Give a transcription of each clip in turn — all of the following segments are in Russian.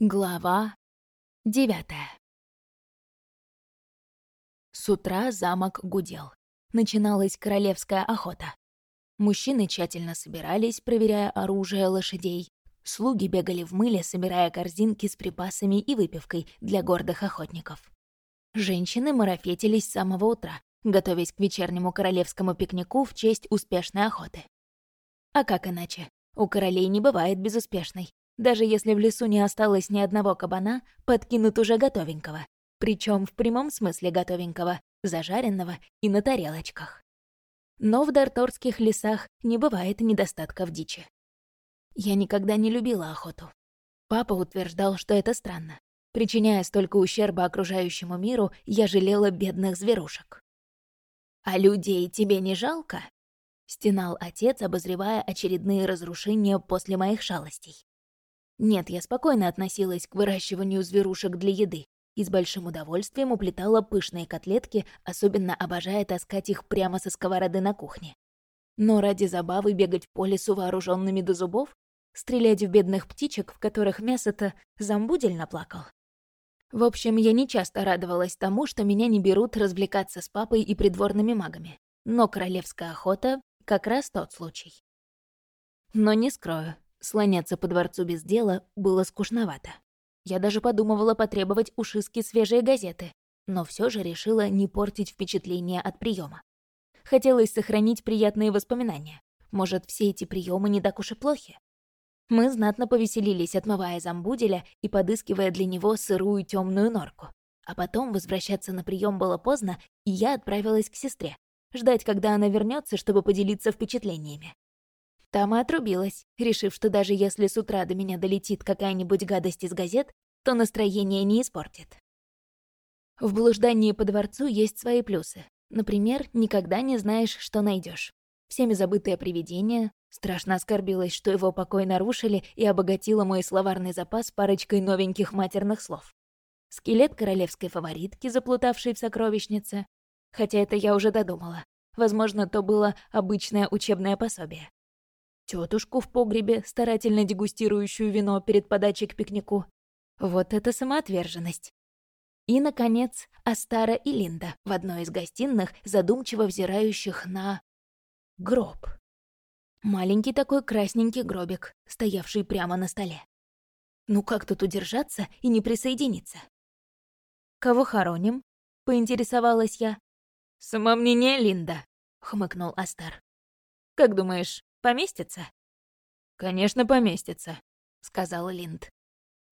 Глава девятая С утра замок гудел. Начиналась королевская охота. Мужчины тщательно собирались, проверяя оружие лошадей. Слуги бегали в мыле, собирая корзинки с припасами и выпивкой для гордых охотников. Женщины марафетились с самого утра, готовясь к вечернему королевскому пикнику в честь успешной охоты. А как иначе? У королей не бывает безуспешной. Даже если в лесу не осталось ни одного кабана, подкинут уже готовенького. Причем в прямом смысле готовенького, зажаренного и на тарелочках. Но в дарторских лесах не бывает недостатка в дичи. Я никогда не любила охоту. Папа утверждал, что это странно. Причиняя столько ущерба окружающему миру, я жалела бедных зверушек. «А людей тебе не жалко?» — стенал отец, обозревая очередные разрушения после моих шалостей. Нет, я спокойно относилась к выращиванию зверушек для еды и с большим удовольствием уплетала пышные котлетки, особенно обожая таскать их прямо со сковороды на кухне. Но ради забавы бегать по лесу вооруженными до зубов, стрелять в бедных птичек, в которых мясо-то замбудель наплакал. В общем, я не часто радовалась тому, что меня не берут развлекаться с папой и придворными магами. Но королевская охота — как раз тот случай. Но не скрою, Слоняться по дворцу без дела было скучновато. Я даже подумывала потребовать у Шиски свежие газеты, но все же решила не портить впечатление от приема. Хотелось сохранить приятные воспоминания. Может, все эти приемы не так уж и плохи? Мы знатно повеселились, отмывая замбуделя и подыскивая для него сырую темную норку. А потом возвращаться на прием было поздно, и я отправилась к сестре, ждать, когда она вернется, чтобы поделиться впечатлениями. Там и отрубилась, решив, что даже если с утра до меня долетит какая-нибудь гадость из газет, то настроение не испортит. В блуждании по дворцу есть свои плюсы. Например, никогда не знаешь, что найдешь. Всеми забытое привидение, страшно оскорбилась, что его покой нарушили и обогатила мой словарный запас парочкой новеньких матерных слов. Скелет королевской фаворитки, заплутавшей в сокровищнице. Хотя это я уже додумала. Возможно, то было обычное учебное пособие тетушку в погребе, старательно дегустирующую вино перед подачей к пикнику. Вот это самоотверженность. И, наконец, Астара и Линда в одной из гостиных, задумчиво взирающих на... гроб. Маленький такой красненький гробик, стоявший прямо на столе. Ну как тут удержаться и не присоединиться? «Кого хороним?» — поинтересовалась я. «Самомнение Линда», — хмыкнул Астар. «Как думаешь, Поместится?» «Конечно, поместится», — сказал Линд.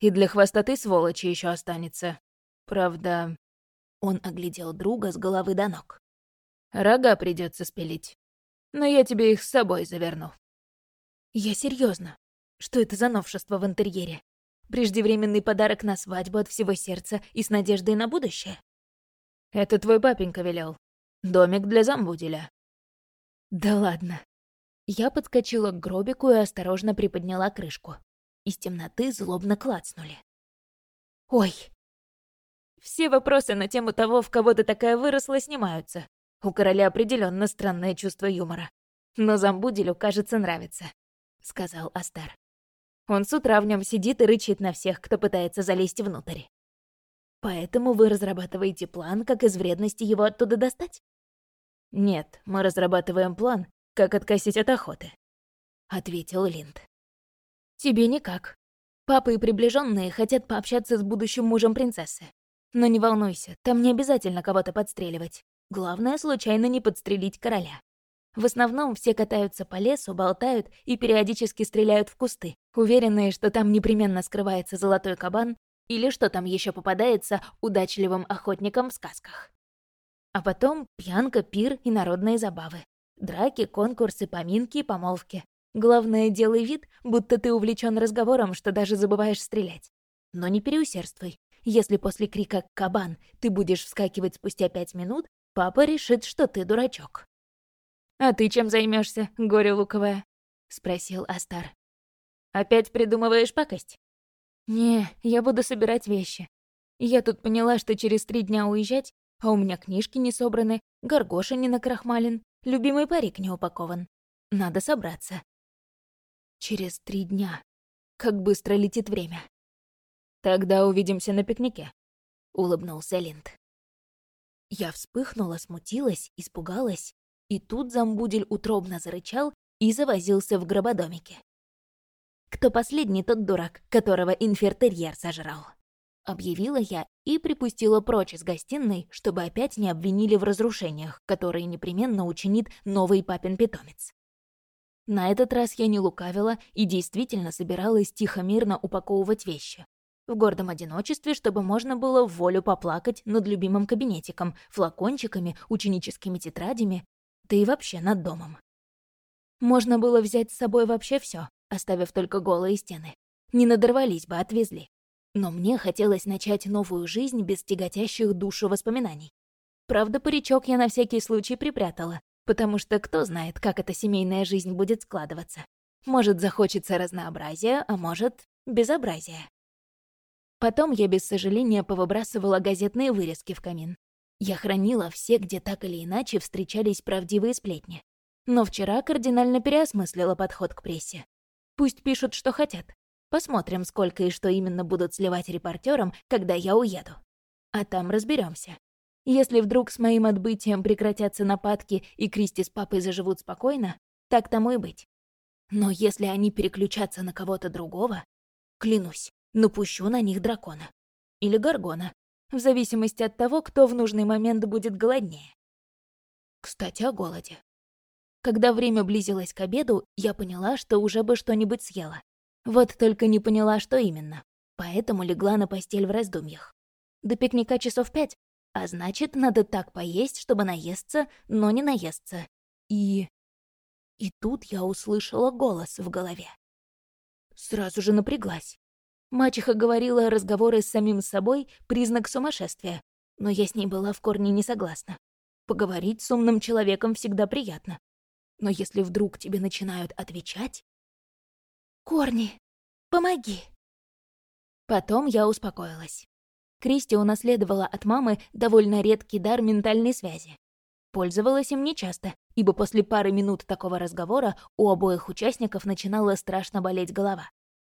«И для хвостоты сволочи еще останется. Правда...» Он оглядел друга с головы до ног. «Рога придется спилить. Но я тебе их с собой заверну». «Я серьезно. Что это за новшество в интерьере? Преждевременный подарок на свадьбу от всего сердца и с надеждой на будущее?» «Это твой папенька велел. Домик для замбуделя». «Да ладно. Я подскочила к гробику и осторожно приподняла крышку. Из темноты злобно клацнули. «Ой!» Все вопросы на тему того, в кого ты такая выросла, снимаются. У короля определенно странное чувство юмора. Но Замбуделю, кажется, нравится, — сказал Астар. Он с утра в нем сидит и рычит на всех, кто пытается залезть внутрь. Поэтому вы разрабатываете план, как из вредности его оттуда достать? Нет, мы разрабатываем план, как откосить от охоты», — ответил Линд. «Тебе никак. Папа и приближенные хотят пообщаться с будущим мужем принцессы. Но не волнуйся, там не обязательно кого-то подстреливать. Главное, случайно не подстрелить короля. В основном все катаются по лесу, болтают и периодически стреляют в кусты, уверенные, что там непременно скрывается золотой кабан или что там еще попадается удачливым охотникам в сказках. А потом пьянка, пир и народные забавы. Драки, конкурсы, поминки и помолвки. Главное, делай вид, будто ты увлечен разговором, что даже забываешь стрелять. Но не переусердствуй. Если после крика «кабан» ты будешь вскакивать спустя пять минут, папа решит, что ты дурачок. «А ты чем займешься, горе луковое?» — спросил Астар. «Опять придумываешь пакость?» «Не, я буду собирать вещи. Я тут поняла, что через три дня уезжать, а у меня книжки не собраны, горгоша не накрахмален, Любимый парик не упакован. Надо собраться. Через три дня. Как быстро летит время. «Тогда увидимся на пикнике», — улыбнулся Линд. Я вспыхнула, смутилась, испугалась, и тут замбудель утробно зарычал и завозился в грободомике. «Кто последний, тот дурак, которого инфертерьер сожрал», — объявила я и припустила прочь из гостиной, чтобы опять не обвинили в разрушениях, которые непременно учинит новый папин питомец. На этот раз я не лукавила и действительно собиралась тихо-мирно упаковывать вещи. В гордом одиночестве, чтобы можно было в волю поплакать над любимым кабинетиком, флакончиками, ученическими тетрадями, да и вообще над домом. Можно было взять с собой вообще все, оставив только голые стены. Не надорвались бы, отвезли. Но мне хотелось начать новую жизнь без тяготящих душу воспоминаний. Правда, паричок я на всякий случай припрятала, потому что кто знает, как эта семейная жизнь будет складываться. Может, захочется разнообразия, а может, безобразия. Потом я без сожаления повыбрасывала газетные вырезки в камин. Я хранила все, где так или иначе встречались правдивые сплетни. Но вчера кардинально переосмыслила подход к прессе. Пусть пишут, что хотят. Посмотрим, сколько и что именно будут сливать репортерам, когда я уеду. А там разберемся. Если вдруг с моим отбытием прекратятся нападки и Кристи с папой заживут спокойно, так тому и быть. Но если они переключатся на кого-то другого, клянусь, напущу на них дракона. Или горгона, в зависимости от того, кто в нужный момент будет голоднее. Кстати, о голоде. Когда время близилось к обеду, я поняла, что уже бы что-нибудь съела. Вот только не поняла, что именно. Поэтому легла на постель в раздумьях. До пикника часов пять, а значит, надо так поесть, чтобы наесться, но не наесться. И... И тут я услышала голос в голове. Сразу же напряглась. Мачеха говорила, разговоры с самим собой — признак сумасшествия, но я с ней была в корне не согласна. Поговорить с умным человеком всегда приятно. Но если вдруг тебе начинают отвечать... «Корни, помоги!» Потом я успокоилась. Кристи унаследовала от мамы довольно редкий дар ментальной связи. Пользовалась им нечасто, ибо после пары минут такого разговора у обоих участников начинала страшно болеть голова.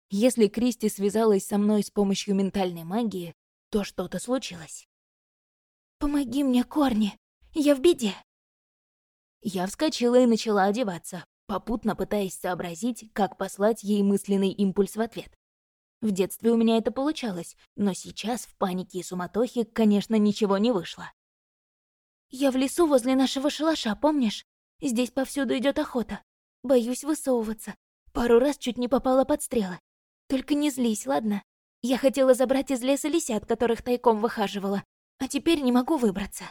Если Кристи связалась со мной с помощью ментальной магии, то что-то случилось. «Помоги мне, Корни! Я в беде!» Я вскочила и начала одеваться, попутно пытаясь сообразить, как послать ей мысленный импульс в ответ. В детстве у меня это получалось, но сейчас в панике и суматохе, конечно, ничего не вышло. «Я в лесу возле нашего шалаша, помнишь? Здесь повсюду идет охота. Боюсь высовываться. Пару раз чуть не попала под стрелы. Только не злись, ладно? Я хотела забрать из леса лисят, которых тайком выхаживала, а теперь не могу выбраться».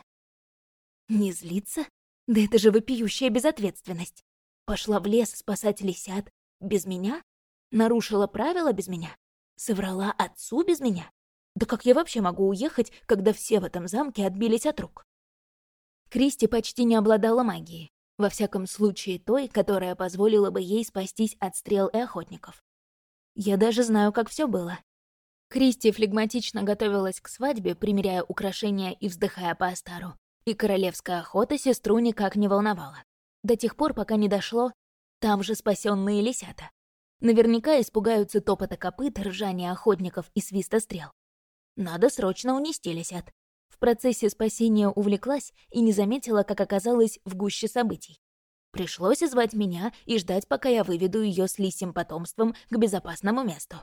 «Не злиться? Да это же вопиющая безответственность. Пошла в лес спасать лисят без меня? Нарушила правила без меня? Соврала отцу без меня? Да как я вообще могу уехать, когда все в этом замке отбились от рук? Кристи почти не обладала магией. Во всяком случае, той, которая позволила бы ей спастись от стрел и охотников. Я даже знаю, как все было. Кристи флегматично готовилась к свадьбе, примеряя украшения и вздыхая по Астару. И королевская охота сестру никак не волновала. До тех пор, пока не дошло, там же спасенные лисята. Наверняка испугаются топота копыт, ржания охотников и свиста стрел. Надо срочно унести лисят. В процессе спасения увлеклась и не заметила, как оказалась в гуще событий. Пришлось звать меня и ждать, пока я выведу ее с лисим потомством к безопасному месту.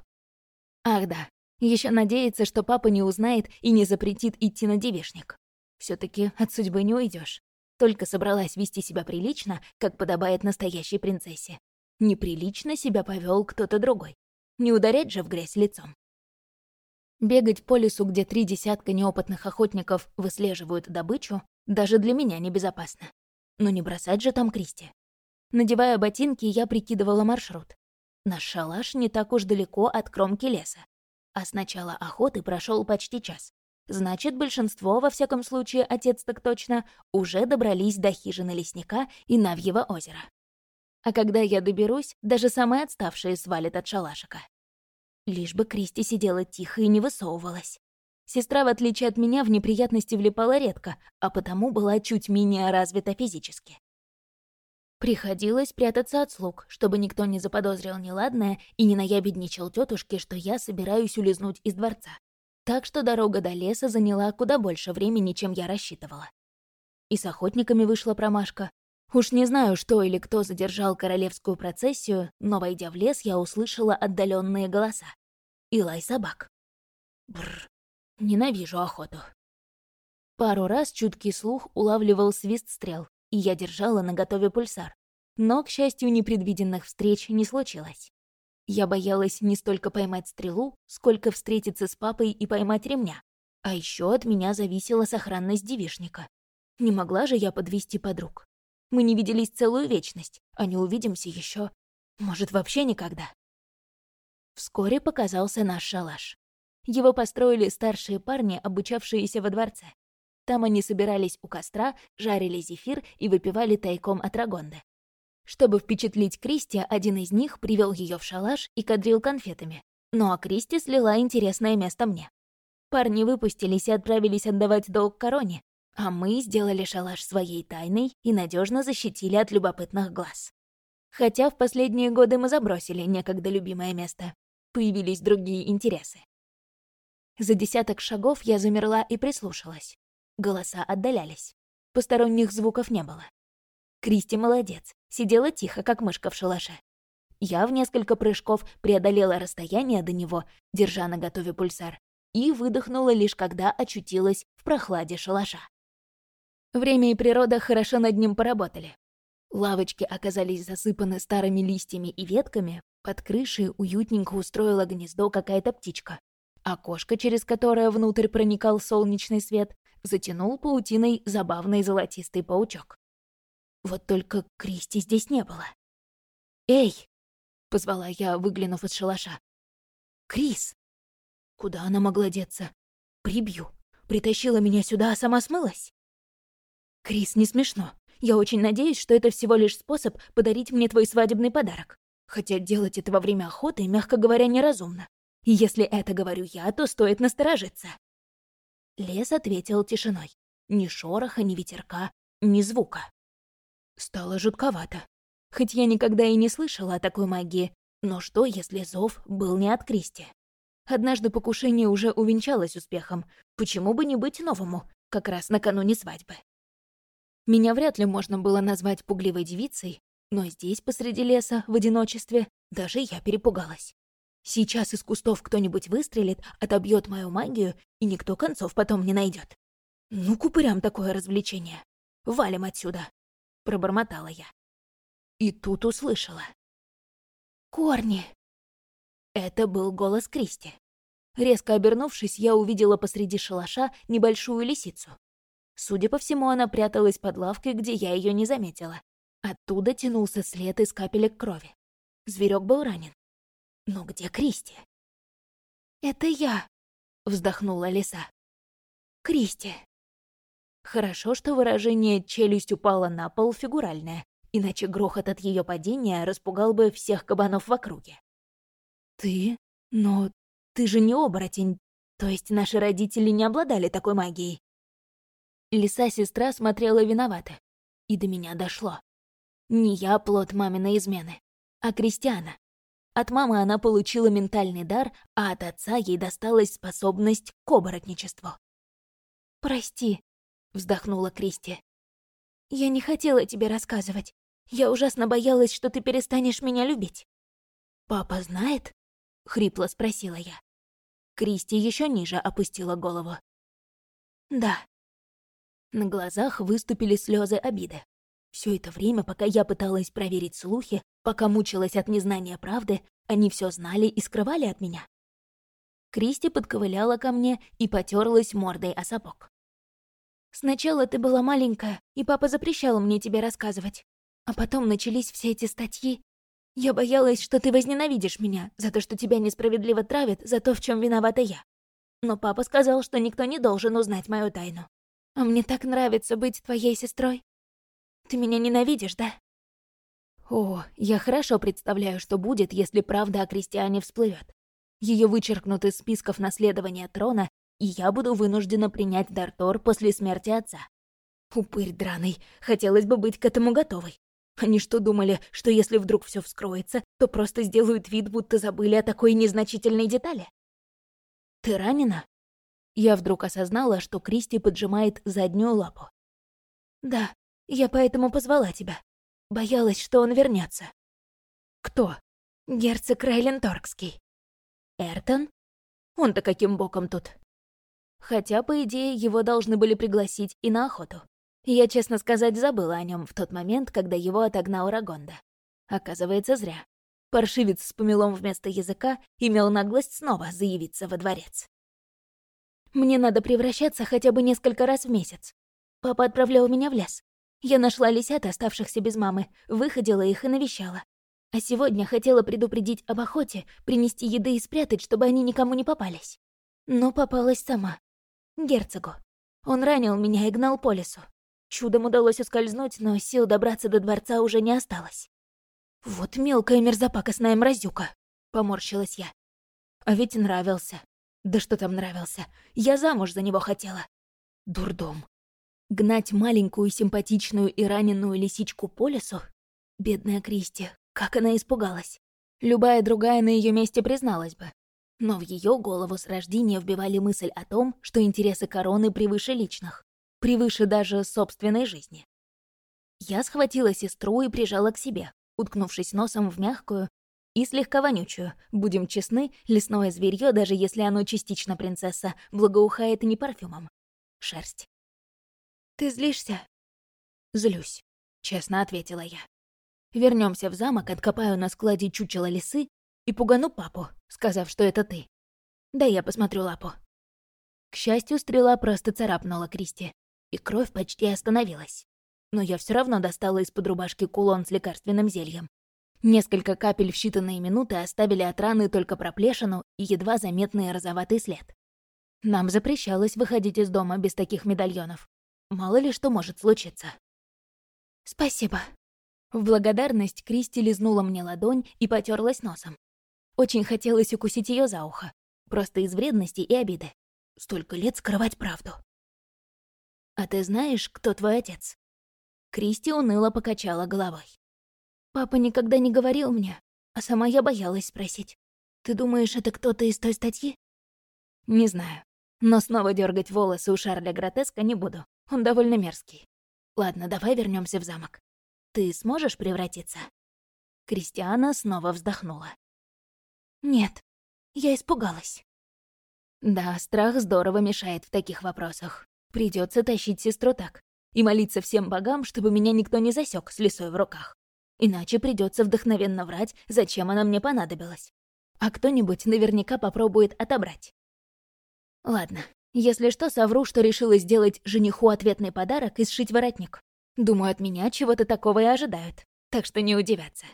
Ах да, еще надеяться, что папа не узнает и не запретит идти на девишник. все таки от судьбы не уйдешь. Только собралась вести себя прилично, как подобает настоящей принцессе. Неприлично себя повел кто-то другой. Не ударять же в грязь лицом. Бегать по лесу, где три десятка неопытных охотников выслеживают добычу, даже для меня небезопасно. Но не бросать же там Кристи. Надевая ботинки, я прикидывала маршрут. Наш шалаш не так уж далеко от кромки леса. А с начала охоты прошел почти час. Значит, большинство, во всяком случае, отец так точно, уже добрались до хижины лесника и Навьего озера. А когда я доберусь, даже самые отставшие свалят от шалашика. Лишь бы Кристи сидела тихо и не высовывалась. Сестра, в отличие от меня, в неприятности влипала редко, а потому была чуть менее развита физически. Приходилось прятаться от слуг, чтобы никто не заподозрил неладное и не наябедничал тетушке, что я собираюсь улизнуть из дворца. Так что дорога до леса заняла куда больше времени, чем я рассчитывала. И с охотниками вышла промашка. Уж не знаю, что или кто задержал королевскую процессию, но, войдя в лес, я услышала отдаленные голоса. И лай собак. Бррр, ненавижу охоту. Пару раз чуткий слух улавливал свист стрел, и я держала на пульсар. Но, к счастью, непредвиденных встреч не случилось. Я боялась не столько поймать стрелу, сколько встретиться с папой и поймать ремня. А еще от меня зависела сохранность девишника. Не могла же я подвести подруг. Мы не виделись целую вечность, а не увидимся еще, может, вообще никогда. Вскоре показался наш шалаш. Его построили старшие парни, обучавшиеся во дворце. Там они собирались у костра, жарили зефир и выпивали тайком от Рагонды. Чтобы впечатлить Кристи, один из них привел ее в шалаш и кадрил конфетами. Ну а Кристи слила интересное место мне. Парни выпустились и отправились отдавать долг короне, а мы сделали шалаш своей тайной и надежно защитили от любопытных глаз. Хотя в последние годы мы забросили некогда любимое место. Появились другие интересы. За десяток шагов я замерла и прислушалась. Голоса отдалялись. Посторонних звуков не было. Кристи молодец, сидела тихо, как мышка в шалаше. Я в несколько прыжков преодолела расстояние до него, держа на готове пульсар, и выдохнула лишь когда очутилась в прохладе шалаша. Время и природа хорошо над ним поработали. Лавочки оказались засыпаны старыми листьями и ветками, под крышей уютненько устроила гнездо какая-то птичка. Окошко, через которое внутрь проникал солнечный свет, затянул паутиной забавный золотистый паучок. Вот только Кристи здесь не было. «Эй!» — позвала я, выглянув из шалаша. «Крис!» Куда она могла деться? Прибью. Притащила меня сюда, а сама смылась? Крис, не смешно. Я очень надеюсь, что это всего лишь способ подарить мне твой свадебный подарок. Хотя делать это во время охоты, мягко говоря, неразумно. И если это говорю я, то стоит насторожиться. Лес ответил тишиной. Ни шороха, ни ветерка, ни звука. Стало жутковато. Хоть я никогда и не слышала о такой магии, но что, если зов был не от Кристи? Однажды покушение уже увенчалось успехом. Почему бы не быть новому, как раз накануне свадьбы? Меня вряд ли можно было назвать пугливой девицей, но здесь, посреди леса, в одиночестве, даже я перепугалась. Сейчас из кустов кто-нибудь выстрелит, отобьет мою магию, и никто концов потом не найдет. Ну, купырям такое развлечение. Валим отсюда, пробормотала я. И тут услышала. Корни. Это был голос Кристи. Резко обернувшись, я увидела посреди шалаша небольшую лисицу. Судя по всему, она пряталась под лавкой, где я ее не заметила. Оттуда тянулся след из капелек крови. Зверек был ранен. Но где Кристи? «Это я», — вздохнула лиса. «Кристи». Хорошо, что выражение «челюсть упала на пол» фигуральное, иначе грохот от ее падения распугал бы всех кабанов в округе. «Ты? Но ты же не оборотень, то есть наши родители не обладали такой магией?» Лиса-сестра смотрела виновата, и до меня дошло. Не я плод маминой измены, а Кристиана. От мамы она получила ментальный дар, а от отца ей досталась способность к оборотничеству. «Прости», — вздохнула Кристи. «Я не хотела тебе рассказывать. Я ужасно боялась, что ты перестанешь меня любить». «Папа знает?» — хрипло спросила я. Кристи еще ниже опустила голову. «Да». На глазах выступили слезы обиды. Все это время, пока я пыталась проверить слухи, пока мучилась от незнания правды, они все знали и скрывали от меня. Кристи подковыляла ко мне и потерлась мордой о сапог. «Сначала ты была маленькая, и папа запрещал мне тебе рассказывать. А потом начались все эти статьи. Я боялась, что ты возненавидишь меня за то, что тебя несправедливо травят за то, в чем виновата я. Но папа сказал, что никто не должен узнать мою тайну. А мне так нравится быть твоей сестрой. Ты меня ненавидишь, да?» О, я хорошо представляю, что будет, если правда о крестьяне всплывет. Ее вычеркнут из списков наследования трона, и я буду вынуждена принять Дартор после смерти отца. Упырь драный, хотелось бы быть к этому готовой. Они что, думали, что если вдруг все вскроется, то просто сделают вид, будто забыли о такой незначительной детали? «Ты ранена?» Я вдруг осознала, что Кристи поджимает заднюю лапу. «Да, я поэтому позвала тебя. Боялась, что он вернется. «Кто?» «Герцог Райлен Торгский». «Эртон? Он-то каким боком тут?» Хотя, по идее, его должны были пригласить и на охоту. Я, честно сказать, забыла о нем в тот момент, когда его отогнал Рагонда. Оказывается, зря. Паршивец с помелом вместо языка имел наглость снова заявиться во дворец. Мне надо превращаться хотя бы несколько раз в месяц. Папа отправлял меня в лес. Я нашла лисят, оставшихся без мамы, выходила их и навещала. А сегодня хотела предупредить об охоте, принести еды и спрятать, чтобы они никому не попались. Но попалась сама. Герцогу. Он ранил меня и гнал по лесу. Чудом удалось ускользнуть, но сил добраться до дворца уже не осталось. «Вот мелкая мерзопакостная мразюка», — поморщилась я. А ведь нравился. Да что там нравился? Я замуж за него хотела. Дурдом. Гнать маленькую, симпатичную и раненую лисичку по лесу? Бедная Кристи, как она испугалась. Любая другая на ее месте призналась бы. Но в ее голову с рождения вбивали мысль о том, что интересы короны превыше личных, превыше даже собственной жизни. Я схватила сестру и прижала к себе, уткнувшись носом в мягкую и слегка вонючую. Будем честны, лесное зверье, даже если оно частично принцесса, благоухает не парфюмом. Шерсть. «Ты злишься?» «Злюсь», — честно ответила я. Вернемся в замок, откопаю на складе чучело лисы и пугану папу, сказав, что это ты. Да я посмотрю лапу. К счастью, стрела просто царапнула Кристи, и кровь почти остановилась. Но я все равно достала из-под рубашки кулон с лекарственным зельем. Несколько капель в считанные минуты оставили от раны только проплешину и едва заметный розоватый след. Нам запрещалось выходить из дома без таких медальонов. Мало ли что может случиться. «Спасибо», в благодарность Кристи лизнула мне ладонь и потерлась носом. Очень хотелось укусить ее за ухо. Просто из вредности и обиды. Столько лет скрывать правду. «А ты знаешь, кто твой отец?» Кристи уныло покачала головой. «Папа никогда не говорил мне, а сама я боялась спросить. Ты думаешь, это кто-то из той статьи?» «Не знаю. Но снова дергать волосы у Шарля Гротеска не буду. Он довольно мерзкий. Ладно, давай вернемся в замок. Ты сможешь превратиться?» Кристиана снова вздохнула. «Нет, я испугалась». Да, страх здорово мешает в таких вопросах. Придется тащить сестру так и молиться всем богам, чтобы меня никто не засек с лисой в руках. Иначе придется вдохновенно врать, зачем она мне понадобилась. А кто-нибудь наверняка попробует отобрать. Ладно, если что, совру, что решила сделать жениху ответный подарок и сшить воротник. Думаю, от меня чего-то такого и ожидают, так что не удивятся.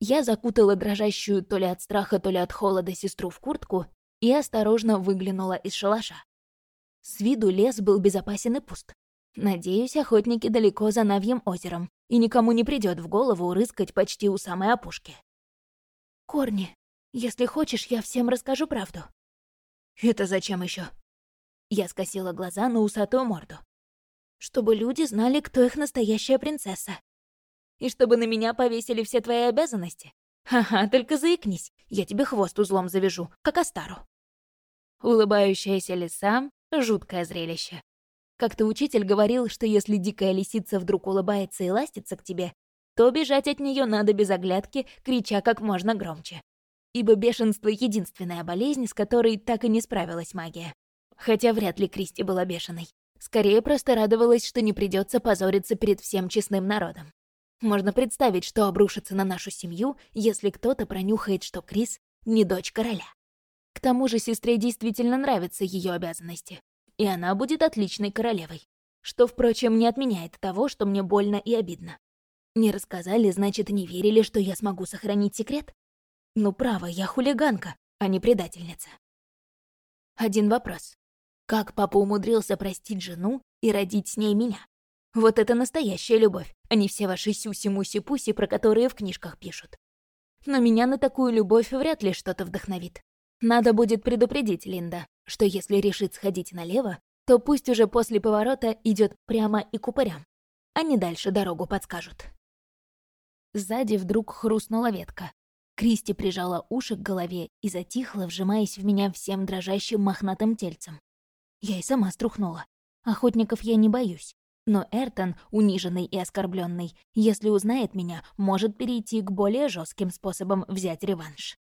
Я закутала дрожащую то ли от страха, то ли от холода сестру в куртку и осторожно выглянула из шалаша. С виду лес был безопасен и пуст. Надеюсь, охотники далеко за Навьим озером, и никому не придет в голову рыскать почти у самой опушки. «Корни, если хочешь, я всем расскажу правду». «Это зачем еще? Я скосила глаза на усатую морду чтобы люди знали, кто их настоящая принцесса. И чтобы на меня повесили все твои обязанности. Ха-ха, только заикнись, я тебе хвост узлом завяжу, как Астару. Улыбающаяся лиса — жуткое зрелище. Как-то учитель говорил, что если дикая лисица вдруг улыбается и ластится к тебе, то бежать от нее надо без оглядки, крича как можно громче. Ибо бешенство — единственная болезнь, с которой так и не справилась магия. Хотя вряд ли Кристи была бешеной. Скорее просто радовалась, что не придется позориться перед всем честным народом. Можно представить, что обрушится на нашу семью, если кто-то пронюхает, что Крис не дочь короля. К тому же сестре действительно нравятся ее обязанности, и она будет отличной королевой. Что, впрочем, не отменяет того, что мне больно и обидно. Не рассказали, значит, не верили, что я смогу сохранить секрет? Ну, право, я хулиганка, а не предательница. Один вопрос. Как папа умудрился простить жену и родить с ней меня? Вот это настоящая любовь, а не все ваши сюси-муси-пуси, про которые в книжках пишут. Но меня на такую любовь вряд ли что-то вдохновит. Надо будет предупредить Линда, что если решит сходить налево, то пусть уже после поворота идет прямо и купырям, а не дальше дорогу подскажут. Сзади вдруг хрустнула ветка. Кристи прижала уши к голове и затихла, вжимаясь в меня всем дрожащим мохнатым тельцем. Я и сама струхнула. Охотников я не боюсь. Но Эртон, униженный и оскорбленный, если узнает меня, может перейти к более жестким способам взять реванш.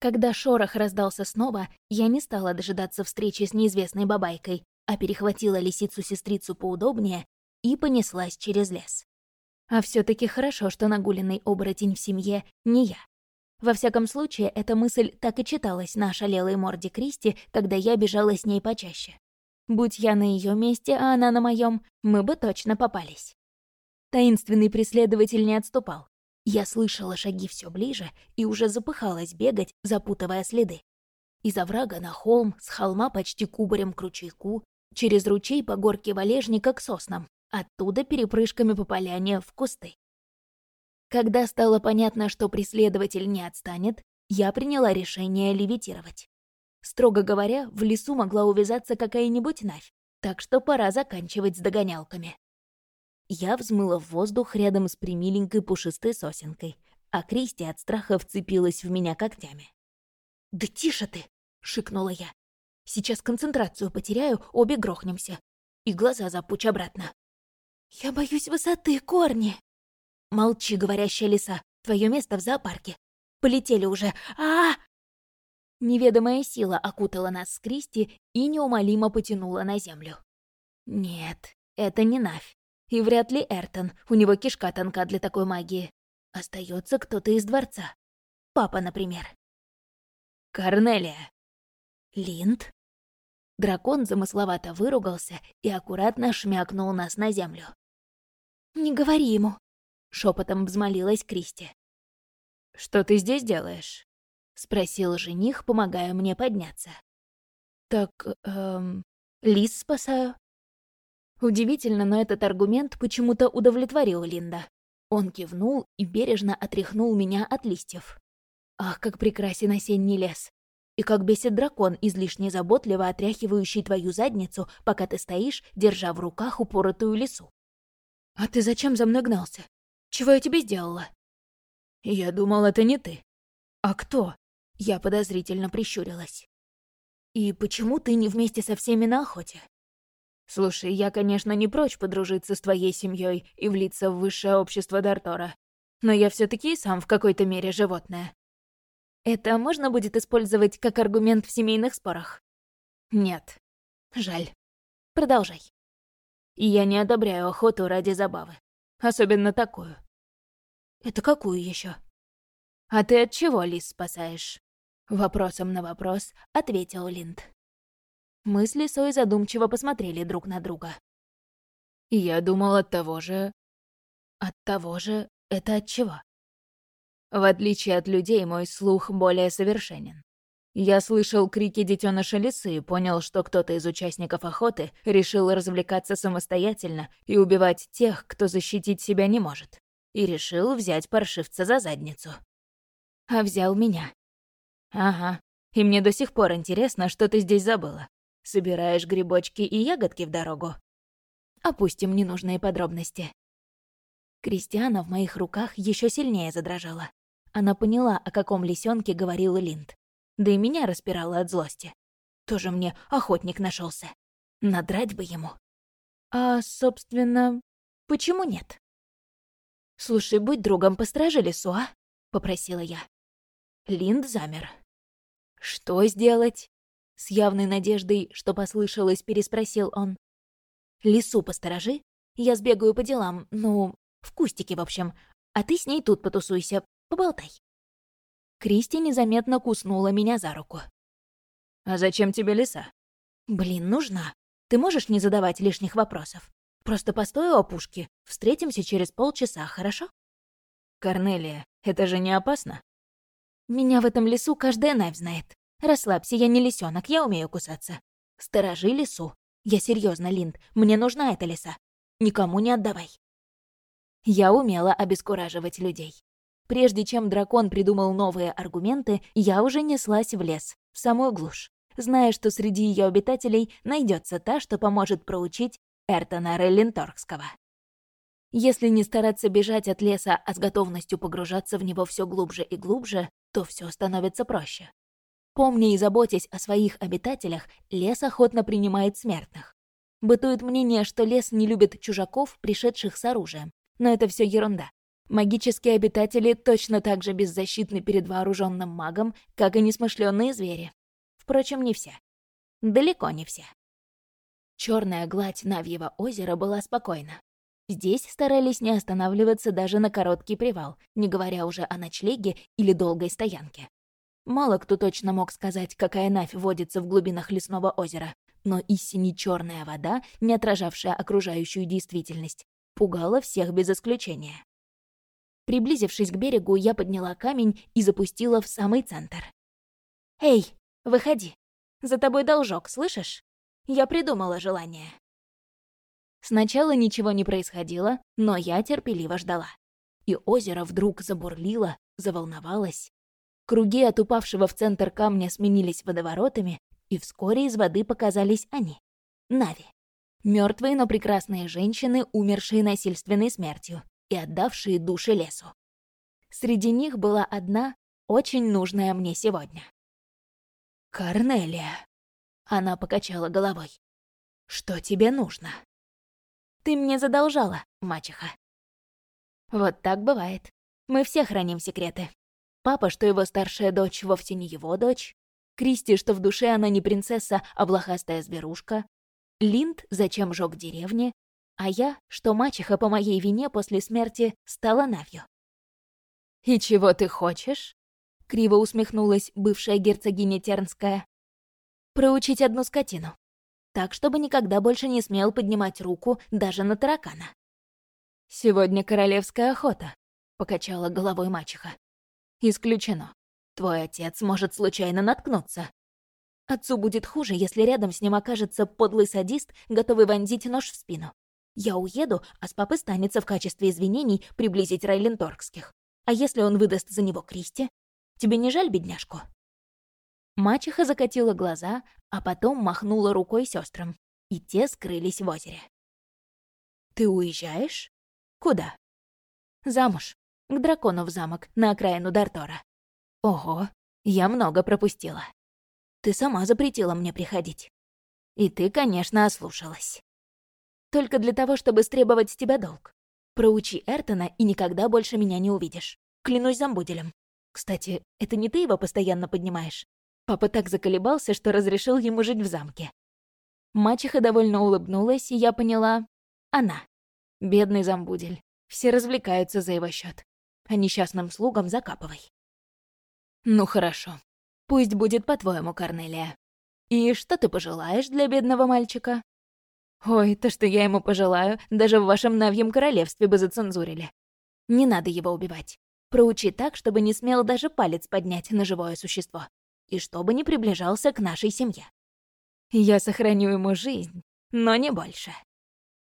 Когда шорох раздался снова, я не стала дожидаться встречи с неизвестной бабайкой, а перехватила лисицу-сестрицу поудобнее и понеслась через лес. А все таки хорошо, что нагуленный оборотень в семье не я. Во всяком случае, эта мысль так и читалась на ошалелой морде Кристи, когда я бежала с ней почаще. Будь я на ее месте, а она на моем, мы бы точно попались. Таинственный преследователь не отступал. Я слышала шаги все ближе и уже запыхалась бегать, запутывая следы. Из оврага на холм, с холма почти кубарем к ручейку, через ручей по горке валежника к соснам, оттуда перепрыжками по поляне в кусты. Когда стало понятно, что преследователь не отстанет, я приняла решение левитировать. Строго говоря, в лесу могла увязаться какая-нибудь навь, так что пора заканчивать с догонялками. Я взмыла в воздух рядом с примиленькой пушистой сосенкой, а Кристи от страха вцепилась в меня когтями. «Да тише ты!» — шикнула я. «Сейчас концентрацию потеряю, обе грохнемся. И глаза запучь обратно». «Я боюсь высоты, корни!» «Молчи, говорящая лиса, твое место в зоопарке. Полетели уже. а, -а, -а Неведомая сила окутала нас с Кристи и неумолимо потянула на землю. Нет, это не Навь. И вряд ли Эртон, у него кишка тонка для такой магии. Остается кто-то из дворца. Папа, например. Корнелия. Линд? Дракон замысловато выругался и аккуратно шмякнул нас на землю. «Не говори ему», — шепотом взмолилась Кристи. «Что ты здесь делаешь?» — спросил жених, помогая мне подняться. «Так, эм, лис спасаю». Удивительно, но этот аргумент почему-то удовлетворил Линда. Он кивнул и бережно отряхнул меня от листьев. Ах, как прекрасен осенний лес. И как бесит дракон, излишне заботливо отряхивающий твою задницу, пока ты стоишь, держа в руках упоротую лису. «А ты зачем за мной гнался? Чего я тебе сделала?» «Я думал, это не ты». «А кто?» Я подозрительно прищурилась. «И почему ты не вместе со всеми на охоте?» «Слушай, я, конечно, не прочь подружиться с твоей семьей и влиться в высшее общество Дартора, но я все таки и сам в какой-то мере животное. Это можно будет использовать как аргумент в семейных спорах? Нет. Жаль. Продолжай. Я не одобряю охоту ради забавы. Особенно такую. Это какую еще? А ты от чего лис спасаешь? Вопросом на вопрос ответил Линд. Мы с Лисой задумчиво посмотрели друг на друга. Я думал от того же... От того же... Это от чего? В отличие от людей, мой слух более совершенен. Я слышал крики детеныша лисы и понял, что кто-то из участников охоты решил развлекаться самостоятельно и убивать тех, кто защитить себя не может. И решил взять паршивца за задницу. А взял меня. Ага. И мне до сих пор интересно, что ты здесь забыла. Собираешь грибочки и ягодки в дорогу? Опустим ненужные подробности. Кристиана в моих руках еще сильнее задрожала. Она поняла, о каком лисенке говорил Линд. Да и меня распирала от злости. Тоже мне охотник нашелся. Надрать бы ему. А, собственно, почему нет? «Слушай, будь другом, постражи лесу, а?» — попросила я. Линд замер. «Что сделать?» С явной надеждой, что послышалось, переспросил он. «Лису посторожи. Я сбегаю по делам, ну, в кустике, в общем. А ты с ней тут потусуйся, Поболтай». Кристи незаметно куснула меня за руку. «А зачем тебе лиса?» «Блин, нужна. Ты можешь не задавать лишних вопросов? Просто постой у опушки. Встретимся через полчаса, хорошо?» «Корнелия, это же не опасно?» «Меня в этом лесу каждая навь знает. Расслабься, я не лисенок, я умею кусаться. Сторожи лесу. Я серьезно, Линд, мне нужна эта лиса. Никому не отдавай». Я умела обескураживать людей. Прежде чем дракон придумал новые аргументы, я уже неслась в лес, в самую глушь, зная, что среди ее обитателей найдется та, что поможет проучить Эртона Реллинторгского. Если не стараться бежать от леса, а с готовностью погружаться в него все глубже и глубже, то все становится проще. Помня и заботясь о своих обитателях, лес охотно принимает смертных. Бытует мнение, что лес не любит чужаков, пришедших с оружием. Но это все ерунда. Магические обитатели точно так же беззащитны перед вооруженным магом, как и несмышленные звери. Впрочем, не все. Далеко не все. Черная гладь Навьего озера была спокойна. Здесь старались не останавливаться даже на короткий привал, не говоря уже о ночлеге или долгой стоянке. Мало кто точно мог сказать, какая Навь водится в глубинах лесного озера, но истине черная вода, не отражавшая окружающую действительность, пугала всех без исключения. Приблизившись к берегу, я подняла камень и запустила в самый центр. «Эй, выходи! За тобой должок, слышишь? Я придумала желание». Сначала ничего не происходило, но я терпеливо ждала. И озеро вдруг забурлило, заволновалось. Круги от упавшего в центр камня сменились водоворотами, и вскоре из воды показались они — Нави. Мертвые, но прекрасные женщины, умершие насильственной смертью и отдавшие души лесу. Среди них была одна, очень нужная мне сегодня. «Корнелия», — она покачала головой, — «что тебе нужно?» «Ты мне задолжала, мачеха». Вот так бывает. Мы все храним секреты, Папа, что его старшая дочь вовсе не его дочь. Кристи, что в душе она не принцесса, а блохастая зверушка. Линд, зачем жёг деревни. А я, что мачеха по моей вине после смерти стала Навью. «И чего ты хочешь?» — криво усмехнулась бывшая герцогиня Тернская. «Проучить одну скотину. Так, чтобы никогда больше не смел поднимать руку даже на таракана». «Сегодня королевская охота», — покачала головой мачеха. Исключено. Твой отец может случайно наткнуться. Отцу будет хуже, если рядом с ним окажется подлый садист, готовый вонзить нож в спину. Я уеду, а с папы станется в качестве извинений приблизить Райленторгских. А если он выдаст за него Кристи? Тебе не жаль бедняжку?» Мачеха закатила глаза, а потом махнула рукой сестрам, и те скрылись в озере. «Ты уезжаешь? Куда?» «Замуж. К дракону в замок, на окраину Дартора. Ого, я много пропустила. Ты сама запретила мне приходить. И ты, конечно, ослушалась. Только для того, чтобы стребовать с тебя долг. Проучи Эртона, и никогда больше меня не увидишь. Клянусь замбуделем. Кстати, это не ты его постоянно поднимаешь? Папа так заколебался, что разрешил ему жить в замке. Мачеха довольно улыбнулась, и я поняла... Она. Бедный замбудель. Все развлекаются за его счет а несчастным слугам закапывай. Ну хорошо. Пусть будет по-твоему, Корнелия. И что ты пожелаешь для бедного мальчика? Ой, то, что я ему пожелаю, даже в вашем Навьем королевстве бы зацензурили. Не надо его убивать. Проучи так, чтобы не смел даже палец поднять на живое существо. И чтобы не приближался к нашей семье. Я сохраню ему жизнь, но не больше.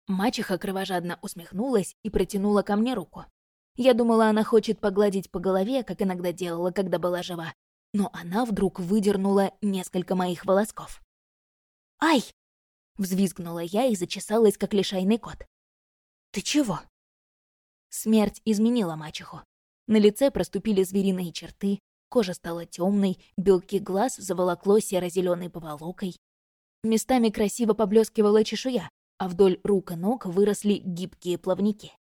Мачеха кровожадно усмехнулась и протянула ко мне руку. Я думала, она хочет погладить по голове, как иногда делала, когда была жива. Но она вдруг выдернула несколько моих волосков. «Ай!» — взвизгнула я и зачесалась, как лишайный кот. «Ты чего?» Смерть изменила мачеху. На лице проступили звериные черты, кожа стала темной, белки глаз заволокло серо зеленой поволокой. Местами красиво поблескивала чешуя, а вдоль рук и ног выросли гибкие плавники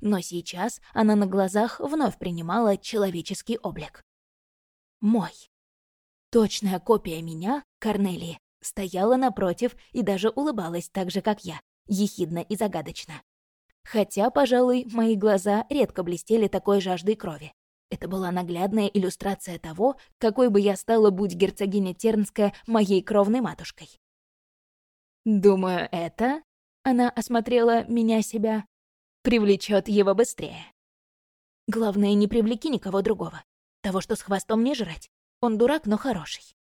но сейчас она на глазах вновь принимала человеческий облик. Мой. Точная копия меня, Корнелии, стояла напротив и даже улыбалась так же, как я, ехидно и загадочно. Хотя, пожалуй, мои глаза редко блестели такой жаждой крови. Это была наглядная иллюстрация того, какой бы я стала, будь герцогиня Тернская моей кровной матушкой. «Думаю, это...» — она осмотрела меня себя привлечет его быстрее. Главное, не привлеки никого другого. Того, что с хвостом не жрать. Он дурак, но хороший.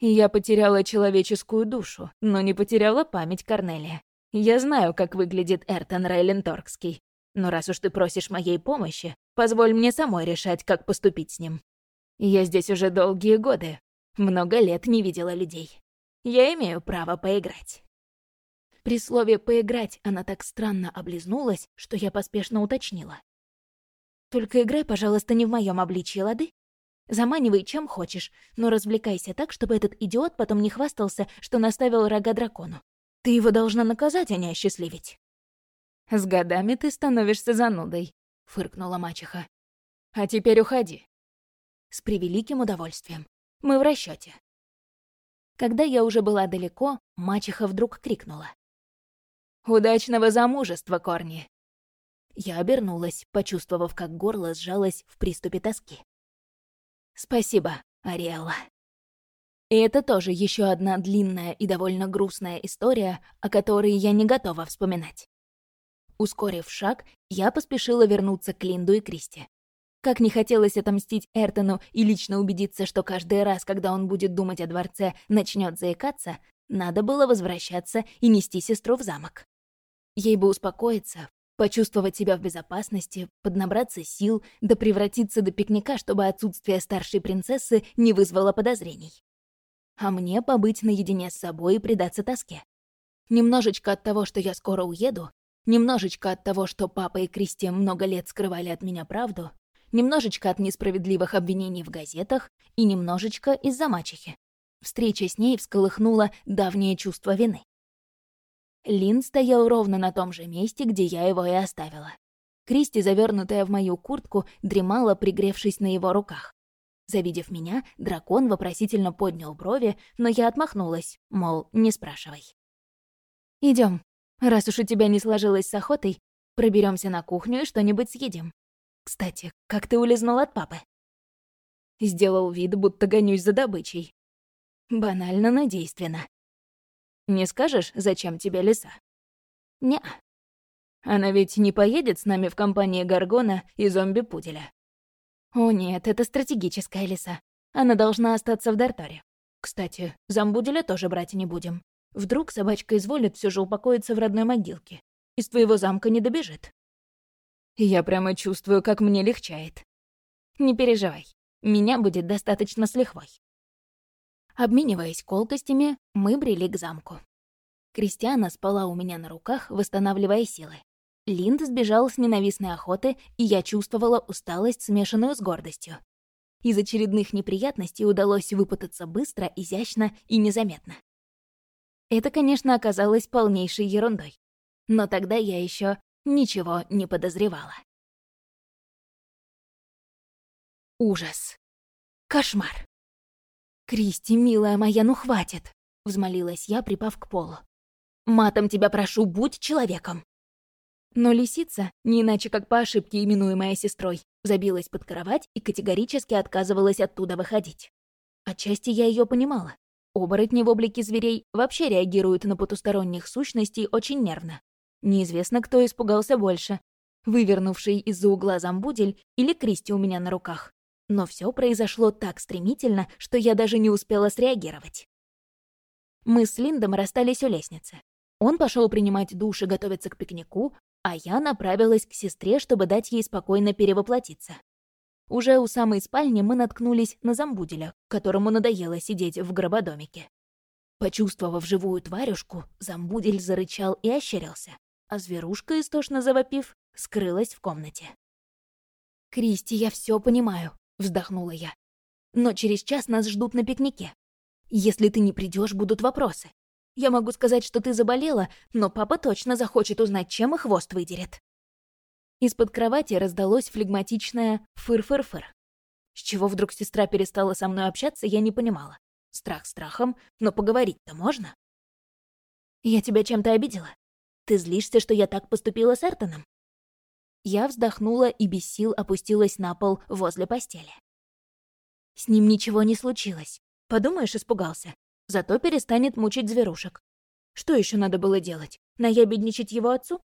Я потеряла человеческую душу, но не потеряла память Корнелия. Я знаю, как выглядит Эртон Рейленторгский. Но раз уж ты просишь моей помощи, позволь мне самой решать, как поступить с ним. Я здесь уже долгие годы. Много лет не видела людей. Я имею право поиграть. При слове «поиграть» она так странно облизнулась, что я поспешно уточнила. «Только играй, пожалуйста, не в моем обличье, лады? Заманивай чем хочешь, но развлекайся так, чтобы этот идиот потом не хвастался, что наставил рога дракону. Ты его должна наказать, а не осчастливить». «С годами ты становишься занудой», — фыркнула мачеха. «А теперь уходи». «С превеликим удовольствием. Мы в расчете. Когда я уже была далеко, мачеха вдруг крикнула. «Удачного замужества, Корни!» Я обернулась, почувствовав, как горло сжалось в приступе тоски. «Спасибо, Ариэлла». И это тоже еще одна длинная и довольно грустная история, о которой я не готова вспоминать. Ускорив шаг, я поспешила вернуться к Линду и Кристи. Как не хотелось отомстить Эртону и лично убедиться, что каждый раз, когда он будет думать о дворце, начнет заикаться, надо было возвращаться и нести сестру в замок. Ей бы успокоиться, почувствовать себя в безопасности, поднабраться сил, да превратиться до пикника, чтобы отсутствие старшей принцессы не вызвало подозрений. А мне побыть наедине с собой и предаться тоске. Немножечко от того, что я скоро уеду, немножечко от того, что папа и Кристи много лет скрывали от меня правду, немножечко от несправедливых обвинений в газетах и немножечко из-за мачехи. Встреча с ней всколыхнула давнее чувство вины. Лин стоял ровно на том же месте, где я его и оставила. Кристи, завернутая в мою куртку, дремала, пригревшись на его руках. Завидев меня, дракон вопросительно поднял брови, но я отмахнулась, мол, не спрашивай. Идем. Раз уж у тебя не сложилось с охотой, проберемся на кухню и что-нибудь съедим. Кстати, как ты улизнул от папы?» Сделал вид, будто гонюсь за добычей. Банально, но действенно. «Не скажешь, зачем тебе лиса?» «Не». «Она ведь не поедет с нами в компании Гаргона и зомби-пуделя?» «О нет, это стратегическая лиса. Она должна остаться в Дарторе. Кстати, замбуделя тоже брать не будем. Вдруг собачка изволит все же упокоиться в родной могилке. Из твоего замка не добежит. Я прямо чувствую, как мне легчает. Не переживай, меня будет достаточно с лихвой. Обмениваясь колкостями, мы брели к замку. Кристиана спала у меня на руках, восстанавливая силы. Линд сбежал с ненавистной охоты, и я чувствовала усталость, смешанную с гордостью. Из очередных неприятностей удалось выпутаться быстро, изящно и незаметно. Это, конечно, оказалось полнейшей ерундой. Но тогда я еще ничего не подозревала. Ужас. Кошмар. «Кристи, милая моя, ну хватит!» — взмолилась я, припав к полу. «Матом тебя прошу, будь человеком!» Но лисица, не иначе как по ошибке именуемая сестрой, забилась под кровать и категорически отказывалась оттуда выходить. Отчасти я ее понимала. Оборотни в облике зверей вообще реагируют на потусторонних сущностей очень нервно. Неизвестно, кто испугался больше. Вывернувший из-за угла замбудель или Кристи у меня на руках. Но все произошло так стремительно, что я даже не успела среагировать. Мы с Линдом расстались у лестницы. Он пошел принимать душ и готовиться к пикнику, а я направилась к сестре, чтобы дать ей спокойно перевоплотиться. Уже у самой спальни мы наткнулись на замбуделя, которому надоело сидеть в грободомике. Почувствовав живую тварюшку, замбудель зарычал и ощерился а зверушка, истошно завопив, скрылась в комнате. «Кристи, я все понимаю», — вздохнула я. «Но через час нас ждут на пикнике. Если ты не придешь, будут вопросы. Я могу сказать, что ты заболела, но папа точно захочет узнать, чем и хвост выдерет». Из-под кровати раздалось флегматичное «фыр-фыр-фыр». С чего вдруг сестра перестала со мной общаться, я не понимала. Страх страхом, но поговорить-то можно. «Я тебя чем-то обидела?» Ты злишься, что я так поступила с Эртоном?» Я вздохнула и без сил опустилась на пол возле постели. С ним ничего не случилось. Подумаешь, испугался. Зато перестанет мучить зверушек. Что еще надо было делать? Наябедничать его отцу?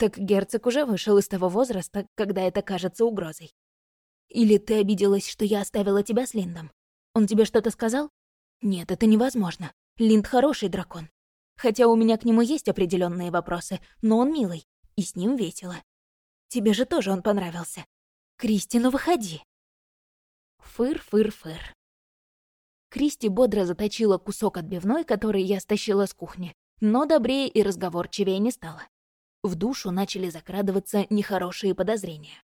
Так герцог уже вышел из того возраста, когда это кажется угрозой. Или ты обиделась, что я оставила тебя с Линдом? Он тебе что-то сказал? Нет, это невозможно. Линд хороший дракон. Хотя у меня к нему есть определенные вопросы, но он милый, и с ним весело. Тебе же тоже он понравился. Кристи, ну выходи. Фыр-фыр-фыр. Кристи бодро заточила кусок отбивной, который я стащила с кухни, Но добрее и разговорчивее не стало. В душу начали закрадываться нехорошие подозрения.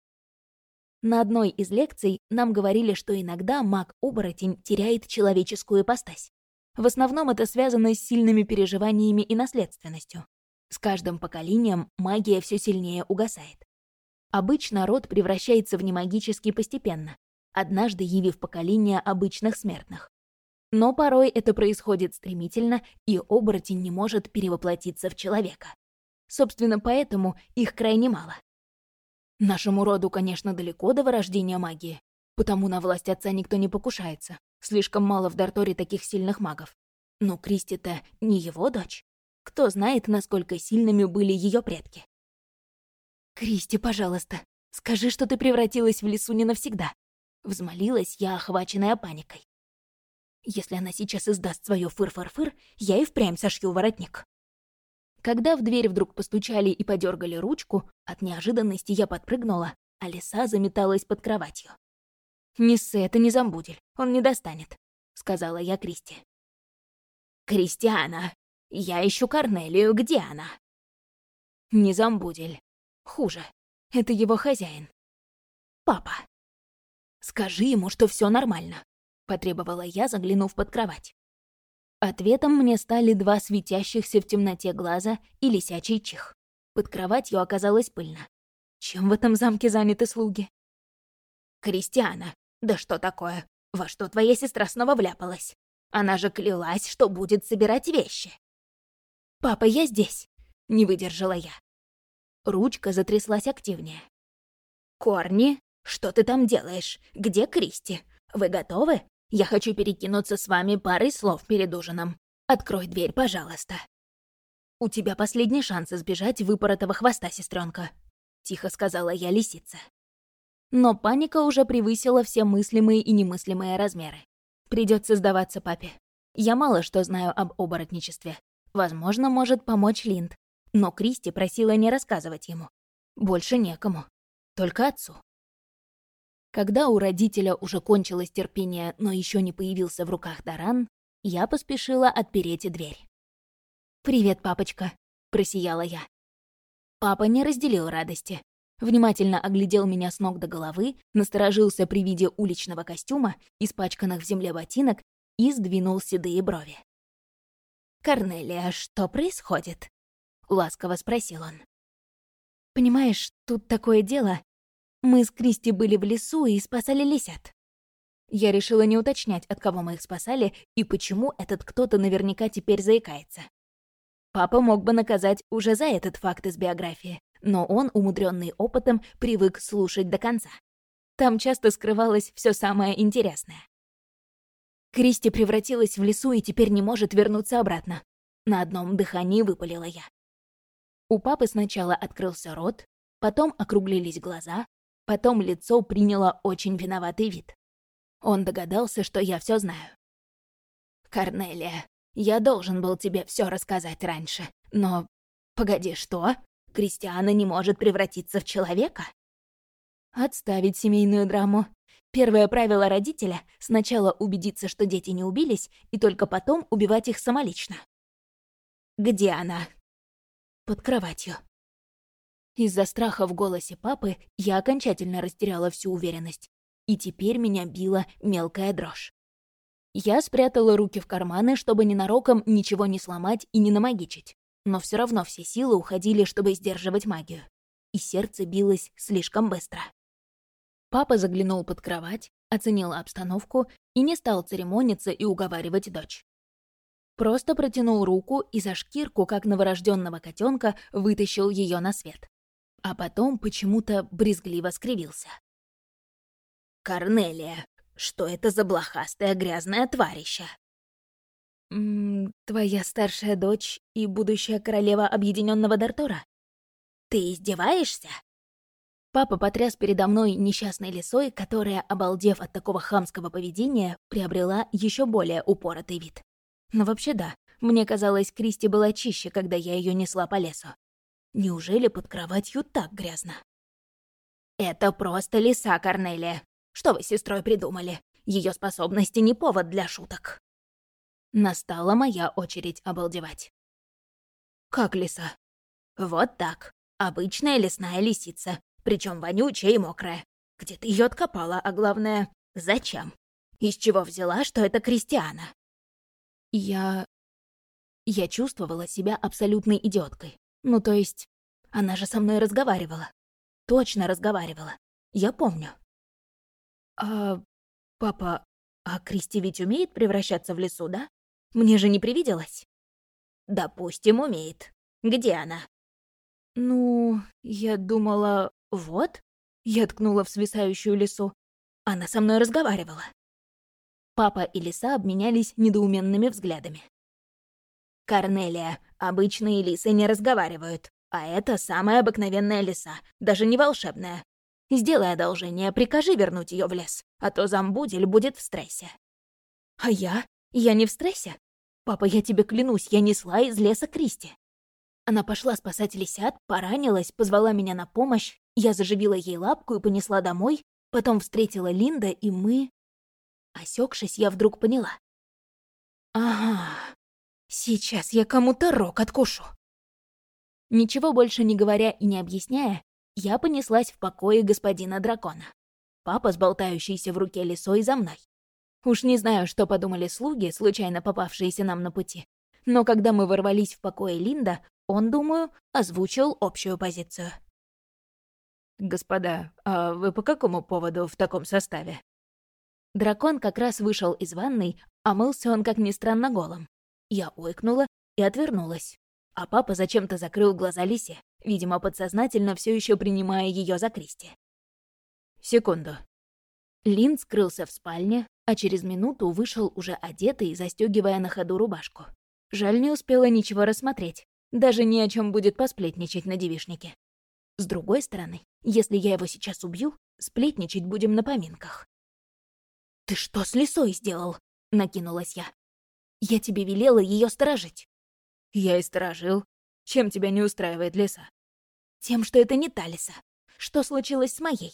На одной из лекций нам говорили, что иногда маг-оборотень теряет человеческую ипостась. В основном это связано с сильными переживаниями и наследственностью. С каждым поколением магия все сильнее угасает. Обычно род превращается в немагический постепенно, однажды явив поколение обычных смертных. Но порой это происходит стремительно, и оборотень не может перевоплотиться в человека. Собственно, поэтому их крайне мало. Нашему роду, конечно, далеко до вырождения магии, потому на власть отца никто не покушается. Слишком мало в Дарторе таких сильных магов. Но Кристи-то не его дочь. Кто знает, насколько сильными были ее предки. «Кристи, пожалуйста, скажи, что ты превратилась в лесу не навсегда», — взмолилась я, охваченная паникой. «Если она сейчас издаст свое фыр-фыр-фыр, я и впрямь сошью воротник». Когда в дверь вдруг постучали и подергали ручку, от неожиданности я подпрыгнула, а лиса заметалась под кроватью. «Не ссы, это не замбудель, он не достанет», — сказала я Кристи. «Кристиана, я ищу Корнелию, где она?» «Не замбудель. Хуже. Это его хозяин. Папа. Скажи ему, что все нормально», — потребовала я, заглянув под кровать. Ответом мне стали два светящихся в темноте глаза и лисячий чих. Под кроватью оказалось пыльно. Чем в этом замке заняты слуги? «Кристиана, да что такое? Во что твоя сестра снова вляпалась? Она же клялась, что будет собирать вещи». «Папа, я здесь!» — не выдержала я. Ручка затряслась активнее. «Корни, что ты там делаешь? Где Кристи? Вы готовы? Я хочу перекинуться с вами парой слов перед ужином. Открой дверь, пожалуйста». «У тебя последний шанс избежать выпоротого хвоста, сестренка, тихо сказала я лисице. Но паника уже превысила все мыслимые и немыслимые размеры. Придется сдаваться папе. Я мало что знаю об оборотничестве. Возможно, может помочь Линд. Но Кристи просила не рассказывать ему. Больше некому. Только отцу. Когда у родителя уже кончилось терпение, но еще не появился в руках Даран, я поспешила отпереть дверь. «Привет, папочка», — просияла я. Папа не разделил радости. Внимательно оглядел меня с ног до головы, насторожился при виде уличного костюма, испачканных в земле ботинок и сдвинул седые брови. «Корнелия, что происходит?» — ласково спросил он. «Понимаешь, тут такое дело. Мы с Кристи были в лесу и спасали лисят. Я решила не уточнять, от кого мы их спасали и почему этот кто-то наверняка теперь заикается. Папа мог бы наказать уже за этот факт из биографии, но он, умудренный опытом, привык слушать до конца. Там часто скрывалось все самое интересное. Кристи превратилась в лесу и теперь не может вернуться обратно. На одном дыхании выпалила я. У папы сначала открылся рот, потом округлились глаза, Потом лицо приняло очень виноватый вид. Он догадался, что я все знаю. «Корнелия, я должен был тебе все рассказать раньше, но... Погоди, что? Кристиана не может превратиться в человека?» Отставить семейную драму. Первое правило родителя — сначала убедиться, что дети не убились, и только потом убивать их самолично. «Где она?» «Под кроватью», из-за страха в голосе папы я окончательно растеряла всю уверенность. И теперь меня била мелкая дрожь. Я спрятала руки в карманы, чтобы ненароком ничего не сломать и не намагичить. Но все равно все силы уходили, чтобы сдерживать магию. И сердце билось слишком быстро. Папа заглянул под кровать, оценил обстановку и не стал церемониться и уговаривать дочь. Просто протянул руку и за шкирку, как новорожденного котенка, вытащил ее на свет а потом почему-то брезгливо скривился. «Корнелия, что это за блохастая грязная тварища?» «М -м, «Твоя старшая дочь и будущая королева Объединенного Дартора?» «Ты издеваешься?» Папа потряс передо мной несчастной лисой, которая, обалдев от такого хамского поведения, приобрела еще более упоротый вид. Но вообще да, мне казалось, Кристи была чище, когда я ее несла по лесу. Неужели под кроватью так грязно? «Это просто лиса, Корнелия. Что вы с сестрой придумали? Ее способности не повод для шуток». Настала моя очередь обалдевать. «Как лиса?» «Вот так. Обычная лесная лисица, причем вонючая и мокрая. Где ты ее откопала, а главное, зачем? Из чего взяла, что это Кристиана?» Я... Я чувствовала себя абсолютной идиоткой. Ну, то есть, она же со мной разговаривала. Точно разговаривала. Я помню. А, папа, а Кристи ведь умеет превращаться в лесу, да? Мне же не привиделось? Допустим, умеет. Где она? Ну, я думала, вот. Я ткнула в свисающую лесу. Она со мной разговаривала. Папа и лиса обменялись недоуменными взглядами. «Корнелия, обычные лисы не разговаривают, а это самая обыкновенная лиса, даже не волшебная. Сделай одолжение, прикажи вернуть ее в лес, а то замбудель будет в стрессе». «А я? Я не в стрессе? Папа, я тебе клянусь, я несла из леса Кристи». Она пошла спасать лисят, поранилась, позвала меня на помощь, я заживила ей лапку и понесла домой, потом встретила Линда, и мы... Осекшись, я вдруг поняла. «Ага, сейчас я кому-то рог откушу». Ничего больше не говоря и не объясняя, я понеслась в покое господина дракона. Папа, сболтающийся в руке лисой, за мной. Уж не знаю, что подумали слуги, случайно попавшиеся нам на пути. Но когда мы ворвались в покое Линда, он, думаю, озвучил общую позицию. «Господа, а вы по какому поводу в таком составе?» Дракон как раз вышел из ванной, а мылся он, как ни странно, голым. Я ойкнула и отвернулась. А папа зачем-то закрыл глаза Лисе, видимо, подсознательно все еще принимая ее за Кристи. «Секунду». Лин скрылся в спальне, а через минуту вышел уже одетый, застегивая на ходу рубашку. Жаль, не успела ничего рассмотреть. Даже не о чем будет посплетничать на девишнике. С другой стороны, если я его сейчас убью, сплетничать будем на поминках. «Ты что с лисой сделал?» — накинулась я. «Я тебе велела ее сторожить». «Я и сторожил. Чем тебя не устраивает лиса?» «Тем, что это не та лиса. Что случилось с моей?»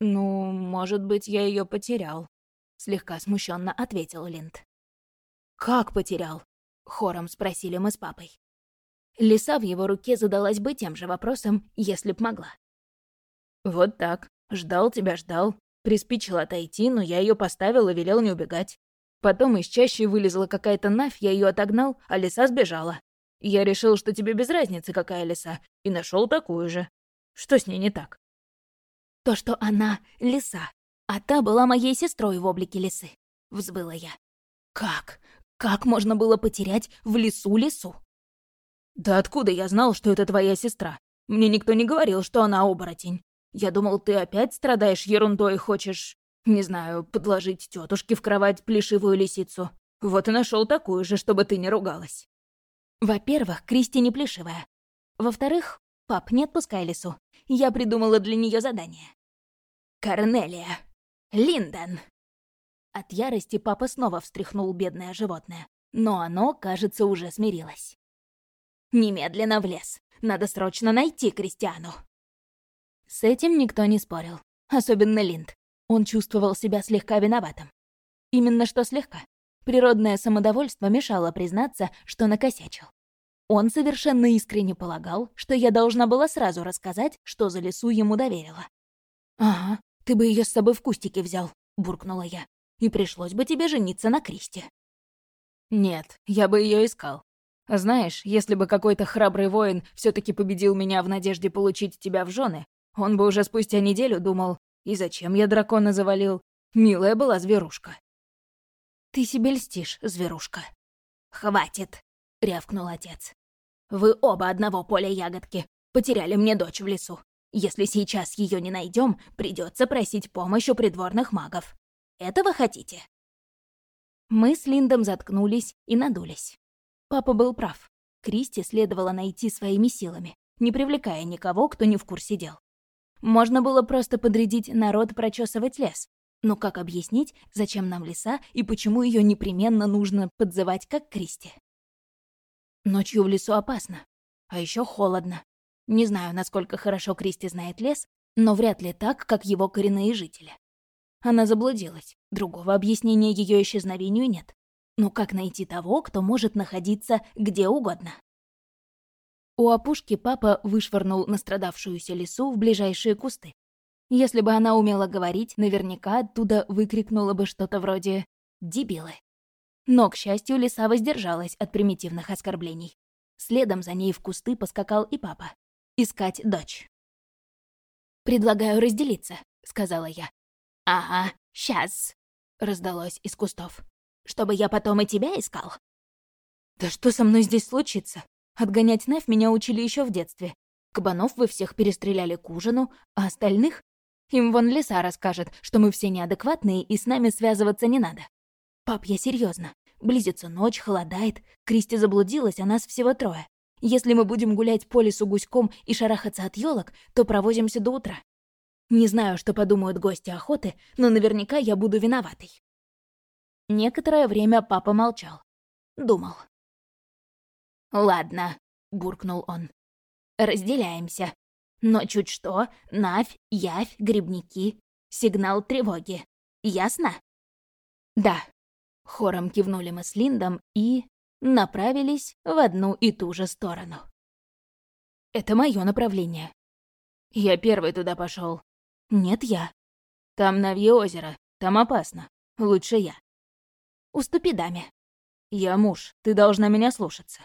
«Ну, может быть, я ее потерял», — слегка смущенно ответил Линд. «Как потерял?» — хором спросили мы с папой. Лиса в его руке задалась бы тем же вопросом, если б могла. «Вот так. Ждал тебя, ждал. Приспичил отойти, но я ее поставил и велел не убегать. Потом из чащи вылезла какая-то навь, я ее отогнал, а лиса сбежала. Я решил, что тебе без разницы, какая лиса, и нашел такую же. Что с ней не так?» «То, что она — лиса, а та была моей сестрой в облике лисы», — взвыла я. «Как? Как можно было потерять в лесу лису?» «Да откуда я знал, что это твоя сестра? Мне никто не говорил, что она оборотень. Я думал, ты опять страдаешь ерундой и хочешь, не знаю, подложить тетушке в кровать плешивую лисицу. Вот и нашел такую же, чтобы ты не ругалась». Во-первых, Кристи не плешивая. Во-вторых, пап, не отпускай лису. Я придумала для нее задание. Корнелия. Линдон. От ярости папа снова встряхнул бедное животное, но оно, кажется, уже смирилось. Немедленно в лес. Надо срочно найти Кристиану. С этим никто не спорил. Особенно Линд. Он чувствовал себя слегка виноватым. Именно что слегка. Природное самодовольство мешало признаться, что накосячил. Он совершенно искренне полагал, что я должна была сразу рассказать, что за лесу ему доверила. «Ага, ты бы ее с собой в кустике взял», — буркнула я. «И пришлось бы тебе жениться на Кристи». «Нет, я бы ее искал. Знаешь, если бы какой-то храбрый воин все таки победил меня в надежде получить тебя в жены, он бы уже спустя неделю думал, и зачем я дракона завалил? Милая была зверушка. Ты себе льстишь, зверушка. Хватит, рявкнул отец. Вы оба одного поля ягодки. Потеряли мне дочь в лесу. Если сейчас ее не найдем, придется просить помощь у придворных магов. Этого хотите? Мы с Линдом заткнулись и надулись. Папа был прав. Кристи следовало найти своими силами, не привлекая никого, кто не в курсе дел. Можно было просто подрядить народ прочесывать лес. Но как объяснить, зачем нам леса и почему ее непременно нужно подзывать как Кристи? Ночью в лесу опасно. А еще холодно. Не знаю, насколько хорошо Кристи знает лес, но вряд ли так, как его коренные жители. Она заблудилась. Другого объяснения ее исчезновению нет. Но как найти того, кто может находиться где угодно? У опушки папа вышвырнул настрадавшуюся лису в ближайшие кусты. Если бы она умела говорить, наверняка оттуда выкрикнула бы что-то вроде «дебилы». Но, к счастью, лиса воздержалась от примитивных оскорблений. Следом за ней в кусты поскакал и папа. Искать дочь. «Предлагаю разделиться», — сказала я. «Ага, сейчас», — раздалось из кустов. «Чтобы я потом и тебя искал?» «Да что со мной здесь случится? Отгонять Неф меня учили еще в детстве. Кабанов вы всех перестреляли к ужину, а остальных им вон лиса расскажет, что мы все неадекватные и с нами связываться не надо. Пап, я серьезно. Близится ночь, холодает. Кристи заблудилась, а нас всего трое. Если мы будем гулять по лесу гуськом и шарахаться от елок, то провозимся до утра. Не знаю, что подумают гости охоты, но наверняка я буду виноватой. Некоторое время папа молчал. Думал. «Ладно», — буркнул он. «Разделяемся. Но чуть что, Навь, Явь, Грибники. Сигнал тревоги. Ясно? Да. Хором кивнули мы с Линдом и... направились в одну и ту же сторону. Это мое направление. Я первый туда пошел. Нет, я. Там Навье озеро, там опасно. Лучше я. Уступи даме. Я муж, ты должна меня слушаться.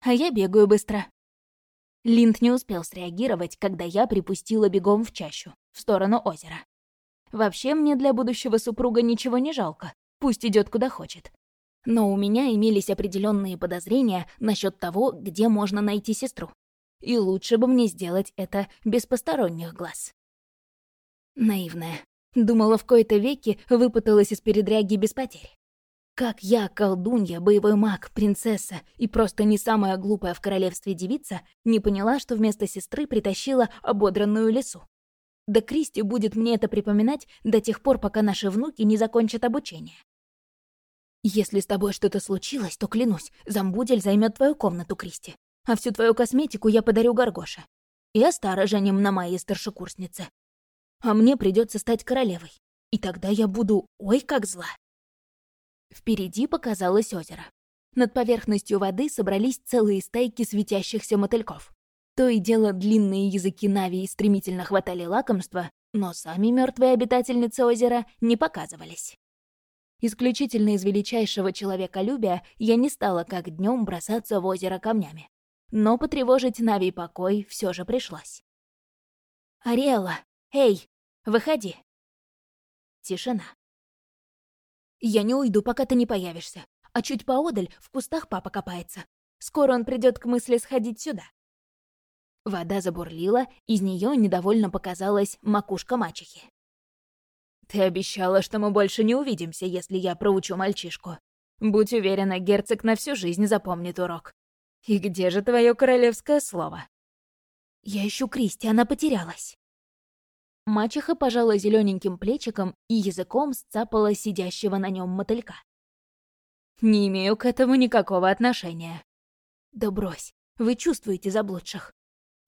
А я бегаю быстро. Линд не успел среагировать, когда я припустила бегом в чащу, в сторону озера. Вообще мне для будущего супруга ничего не жалко, пусть идет куда хочет. Но у меня имелись определенные подозрения насчет того, где можно найти сестру. И лучше бы мне сделать это без посторонних глаз. Наивная. Думала, в кои-то веки выпуталась из передряги без потерь. Как я, колдунья, боевой маг, принцесса и просто не самая глупая в королевстве девица, не поняла, что вместо сестры притащила ободранную лесу. Да Кристи будет мне это припоминать до тех пор, пока наши внуки не закончат обучение. Если с тобой что-то случилось, то клянусь, Замбудель займет твою комнату, Кристи, а всю твою косметику я подарю Горгоше. И Астара женим на моей старшекурснице. А мне придется стать королевой, и тогда я буду ой как зла. Впереди показалось озеро. Над поверхностью воды собрались целые стайки светящихся мотыльков. То и дело длинные языки Нави стремительно хватали лакомства, но сами мертвые обитательницы озера не показывались. Исключительно из величайшего человеколюбия я не стала как днем бросаться в озеро камнями. Но потревожить Нави покой все же пришлось. «Ариэла! Эй! Выходи!» Тишина. Я не уйду, пока ты не появишься. А чуть поодаль в кустах папа копается. Скоро он придет к мысли сходить сюда. Вода забурлила, из нее недовольно показалась макушка мачехи. «Ты обещала, что мы больше не увидимся, если я проучу мальчишку. Будь уверена, герцог на всю жизнь запомнит урок. И где же твое королевское слово?» «Я ищу Кристи, она потерялась». Мачеха пожала зелененьким плечиком и языком сцапала сидящего на нем мотылька. «Не имею к этому никакого отношения». «Да брось, вы чувствуете заблудших.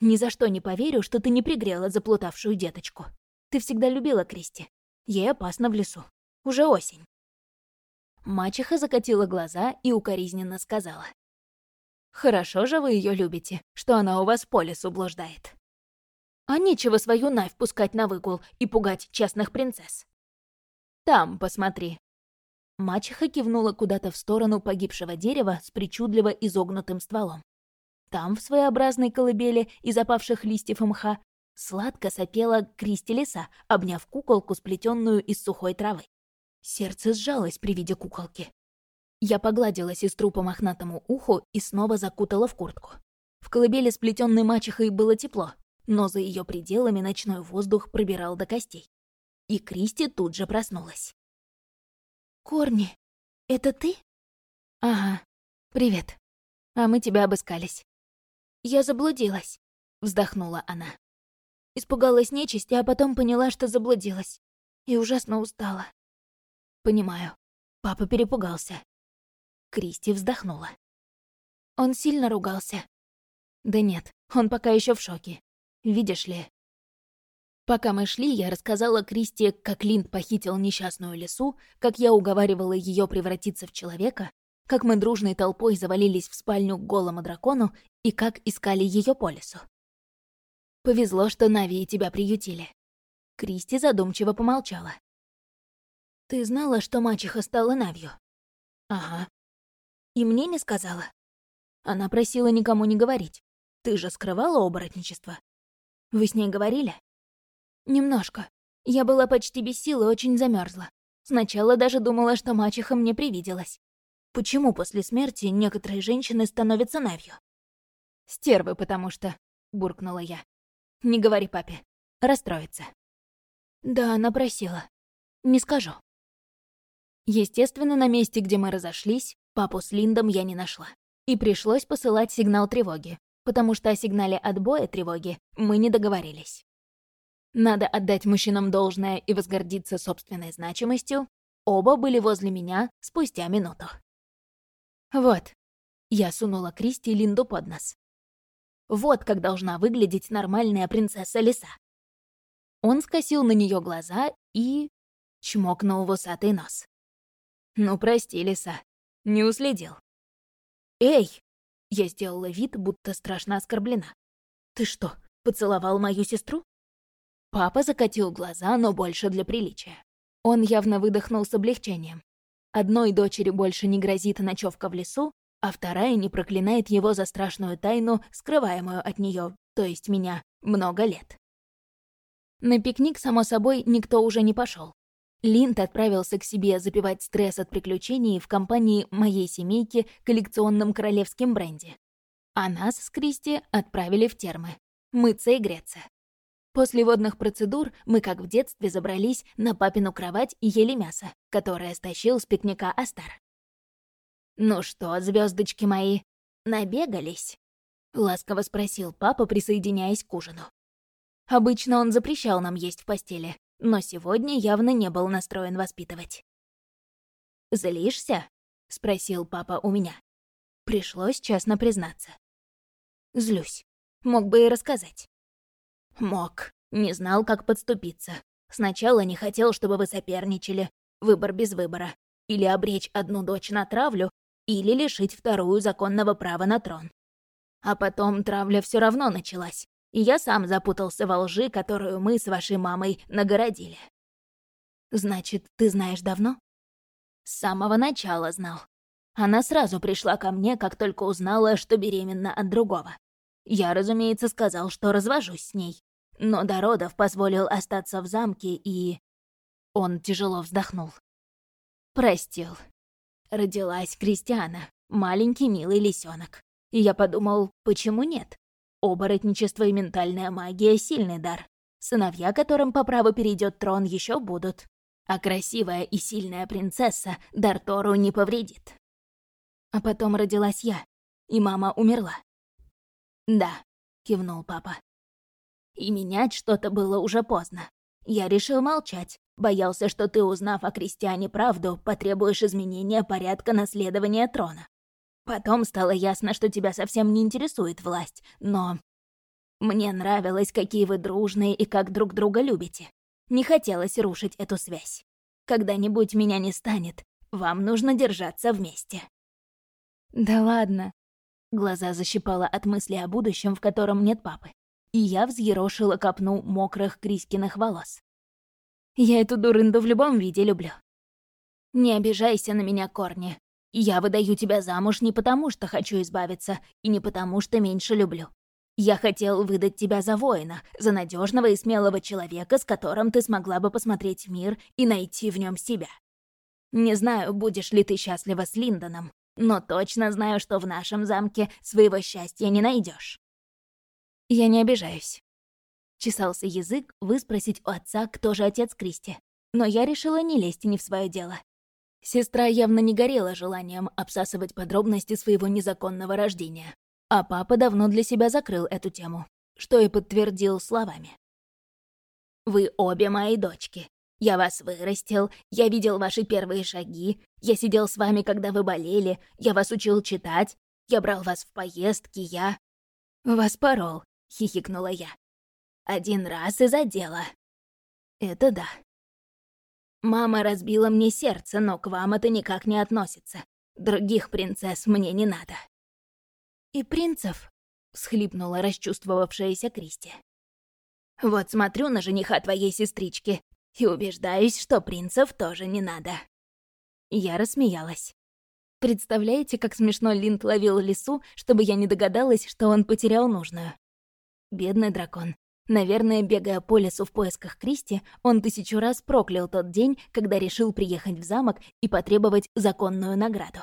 Ни за что не поверю, что ты не пригрела заплутавшую деточку. Ты всегда любила Кристи. Ей опасно в лесу. Уже осень». Мачеха закатила глаза и укоризненно сказала. «Хорошо же вы ее любите, что она у вас по лесу блуждает». А нечего свою Навь пускать на выгул и пугать частных принцесс. Там, посмотри. Мачеха кивнула куда-то в сторону погибшего дерева с причудливо изогнутым стволом. Там, в своеобразной колыбели из опавших листьев и мха, сладко сопела Кристи леса, обняв куколку, сплетенную из сухой травы. Сердце сжалось при виде куколки. Я погладила сестру по мохнатому уху и снова закутала в куртку. В колыбели сплетенной мачехой было тепло, но за ее пределами ночной воздух пробирал до костей. И Кристи тут же проснулась. «Корни, это ты?» «Ага, привет. А мы тебя обыскались». «Я заблудилась», — вздохнула она. Испугалась нечисти, а потом поняла, что заблудилась. И ужасно устала. «Понимаю. Папа перепугался». Кристи вздохнула. Он сильно ругался. Да нет, он пока еще в шоке. Видишь ли...» Пока мы шли, я рассказала Кристи, как Линд похитил несчастную лису, как я уговаривала ее превратиться в человека, как мы дружной толпой завалились в спальню к голому дракону и как искали ее по лесу. Повезло, что Нави и тебя приютили. Кристи задумчиво помолчала. Ты знала, что мачеха стала Навью? Ага. И мне не сказала? Она просила никому не говорить. Ты же скрывала оборотничество? Вы с ней говорили? Немножко. Я была почти без сил и очень замерзла. Сначала даже думала, что мачеха мне привиделась. Почему после смерти некоторые женщины становятся Навью? Стервы, потому что, буркнула я. Не говори папе. Расстроится. Да, она просила. Не скажу. Естественно, на месте, где мы разошлись, папу с Линдом я не нашла. И пришлось посылать сигнал тревоги, потому что о сигнале отбоя тревоги мы не договорились. Надо отдать мужчинам должное и возгордиться собственной значимостью. Оба были возле меня спустя минуту. Вот. Я сунула Кристи Линду под нос. Вот как должна выглядеть нормальная принцесса леса. Он скосил на нее глаза и... чмокнул в усатый нос. «Ну, прости, лиса, не уследил». «Эй!» Я сделала вид, будто страшно оскорблена. «Ты что, поцеловал мою сестру?» Папа закатил глаза, но больше для приличия. Он явно выдохнул с облегчением. Одной дочери больше не грозит ночевка в лесу, а вторая не проклинает его за страшную тайну, скрываемую от нее, то есть меня, много лет. На пикник, само собой, никто уже не пошел. Линд отправился к себе запивать стресс от приключений в компании моей семейки коллекционным королевским бренди. А нас с Кристи отправили в термы. Мыться и греться. После водных процедур мы, как в детстве, забрались на папину кровать и ели мясо, которое стащил с пикника Астар. «Ну что, звездочки мои, набегались?» — ласково спросил папа, присоединяясь к ужину. Обычно он запрещал нам есть в постели, но сегодня явно не был настроен воспитывать. «Злишься?» — спросил папа у меня. Пришлось честно признаться. «Злюсь. Мог бы и рассказать. Мог. Не знал, как подступиться. Сначала не хотел, чтобы вы соперничали. Выбор без выбора. Или обречь одну дочь на травлю, или лишить вторую законного права на трон. А потом травля все равно началась, и я сам запутался во лжи, которую мы с вашей мамой нагородили. Значит, ты знаешь давно? С самого начала знал. Она сразу пришла ко мне, как только узнала, что беременна от другого. Я, разумеется, сказал, что развожусь с ней но до родов позволил остаться в замке и... Он тяжело вздохнул. Простил. Родилась Кристиана, маленький милый лисенок. И я подумал, почему нет? Оборотничество и ментальная магия — сильный дар. Сыновья, которым по праву перейдет трон, еще будут. А красивая и сильная принцесса Дартору не повредит. А потом родилась я, и мама умерла. «Да», — кивнул папа. И менять что-то было уже поздно. Я решил молчать, боялся, что ты, узнав о крестьяне правду, потребуешь изменения порядка наследования трона. Потом стало ясно, что тебя совсем не интересует власть, но... Мне нравилось, какие вы дружные и как друг друга любите. Не хотелось рушить эту связь. Когда-нибудь меня не станет, вам нужно держаться вместе. Да ладно. Глаза защипала от мысли о будущем, в котором нет папы и я взъерошила копну мокрых Крискиных волос. Я эту дурынду в любом виде люблю. Не обижайся на меня, Корни. Я выдаю тебя замуж не потому, что хочу избавиться, и не потому, что меньше люблю. Я хотел выдать тебя за воина, за надежного и смелого человека, с которым ты смогла бы посмотреть мир и найти в нем себя. Не знаю, будешь ли ты счастлива с Линдоном, но точно знаю, что в нашем замке своего счастья не найдешь. Я не обижаюсь. Чесался язык выспросить у отца, кто же отец Кристи. Но я решила не лезть не в свое дело. Сестра явно не горела желанием обсасывать подробности своего незаконного рождения. А папа давно для себя закрыл эту тему, что и подтвердил словами. «Вы обе мои дочки. Я вас вырастил, я видел ваши первые шаги, я сидел с вами, когда вы болели, я вас учил читать, я брал вас в поездки, я...» «Вас порол», — хихикнула я. «Один раз и за дело». «Это да». «Мама разбила мне сердце, но к вам это никак не относится. Других принцесс мне не надо». «И принцев?» — всхлипнула расчувствовавшаяся Кристи. «Вот смотрю на жениха твоей сестрички и убеждаюсь, что принцев тоже не надо». Я рассмеялась. Представляете, как смешно Линд ловил лису, чтобы я не догадалась, что он потерял нужную? Бедный дракон. Наверное, бегая по лесу в поисках Кристи, он тысячу раз проклял тот день, когда решил приехать в замок и потребовать законную награду.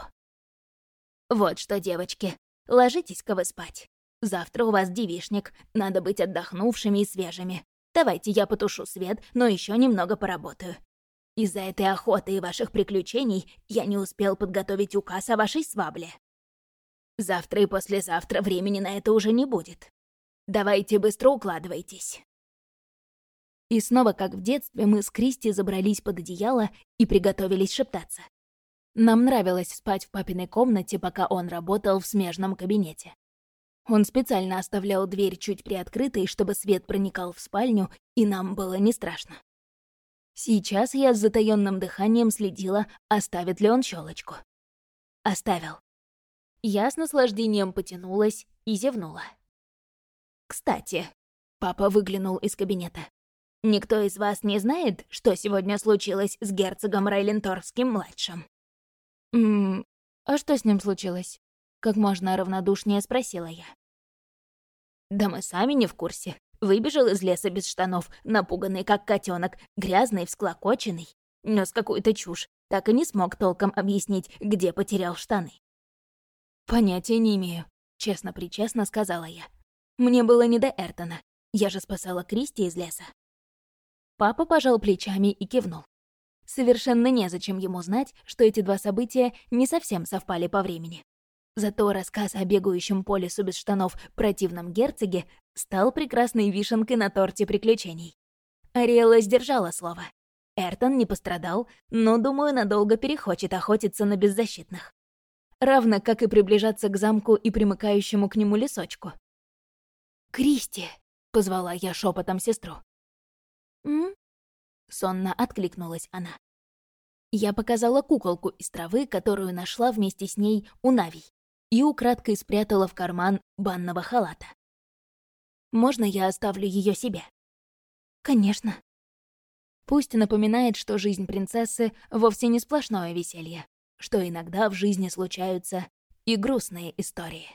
«Вот что, девочки, ложитесь-ка вы спать. Завтра у вас девишник, надо быть отдохнувшими и свежими. Давайте я потушу свет, но еще немного поработаю. Из-за этой охоты и ваших приключений я не успел подготовить указ о вашей свабле. Завтра и послезавтра времени на это уже не будет. Давайте быстро укладывайтесь». И снова, как в детстве, мы с Кристи забрались под одеяло и приготовились шептаться. Нам нравилось спать в папиной комнате, пока он работал в смежном кабинете. Он специально оставлял дверь чуть приоткрытой, чтобы свет проникал в спальню, и нам было не страшно. Сейчас я с затаённым дыханием следила, оставит ли он щелочку. Оставил. Я с наслаждением потянулась и зевнула. «Кстати», — папа выглянул из кабинета, «никто из вас не знает, что сегодня случилось с герцогом Райленторским-младшим?» «Ммм, а что с ним случилось?» — как можно равнодушнее спросила я. «Да мы сами не в курсе. Выбежал из леса без штанов, напуганный как котенок, грязный, всклокоченный. Нес какую-то чушь, так и не смог толком объяснить, где потерял штаны. «Понятия не имею», — честно-причестно сказала я. Мне было не до Эртона. Я же спасала Кристи из леса. Папа пожал плечами и кивнул. Совершенно незачем ему знать, что эти два события не совсем совпали по времени. Зато рассказ о бегающем по лесу без штанов противном герцоге стал прекрасной вишенкой на торте приключений. Ариэла сдержала слово. Эртон не пострадал, но, думаю, надолго перехочет охотиться на беззащитных. Равно как и приближаться к замку и примыкающему к нему лесочку. «Кристи!» — позвала я шепотом сестру. «М?» — сонно откликнулась она. Я показала куколку из травы, которую нашла вместе с ней у Навий, и украдкой спрятала в карман банного халата. «Можно я оставлю ее себе?» «Конечно». Пусть напоминает, что жизнь принцессы вовсе не сплошное веселье, что иногда в жизни случаются и грустные истории.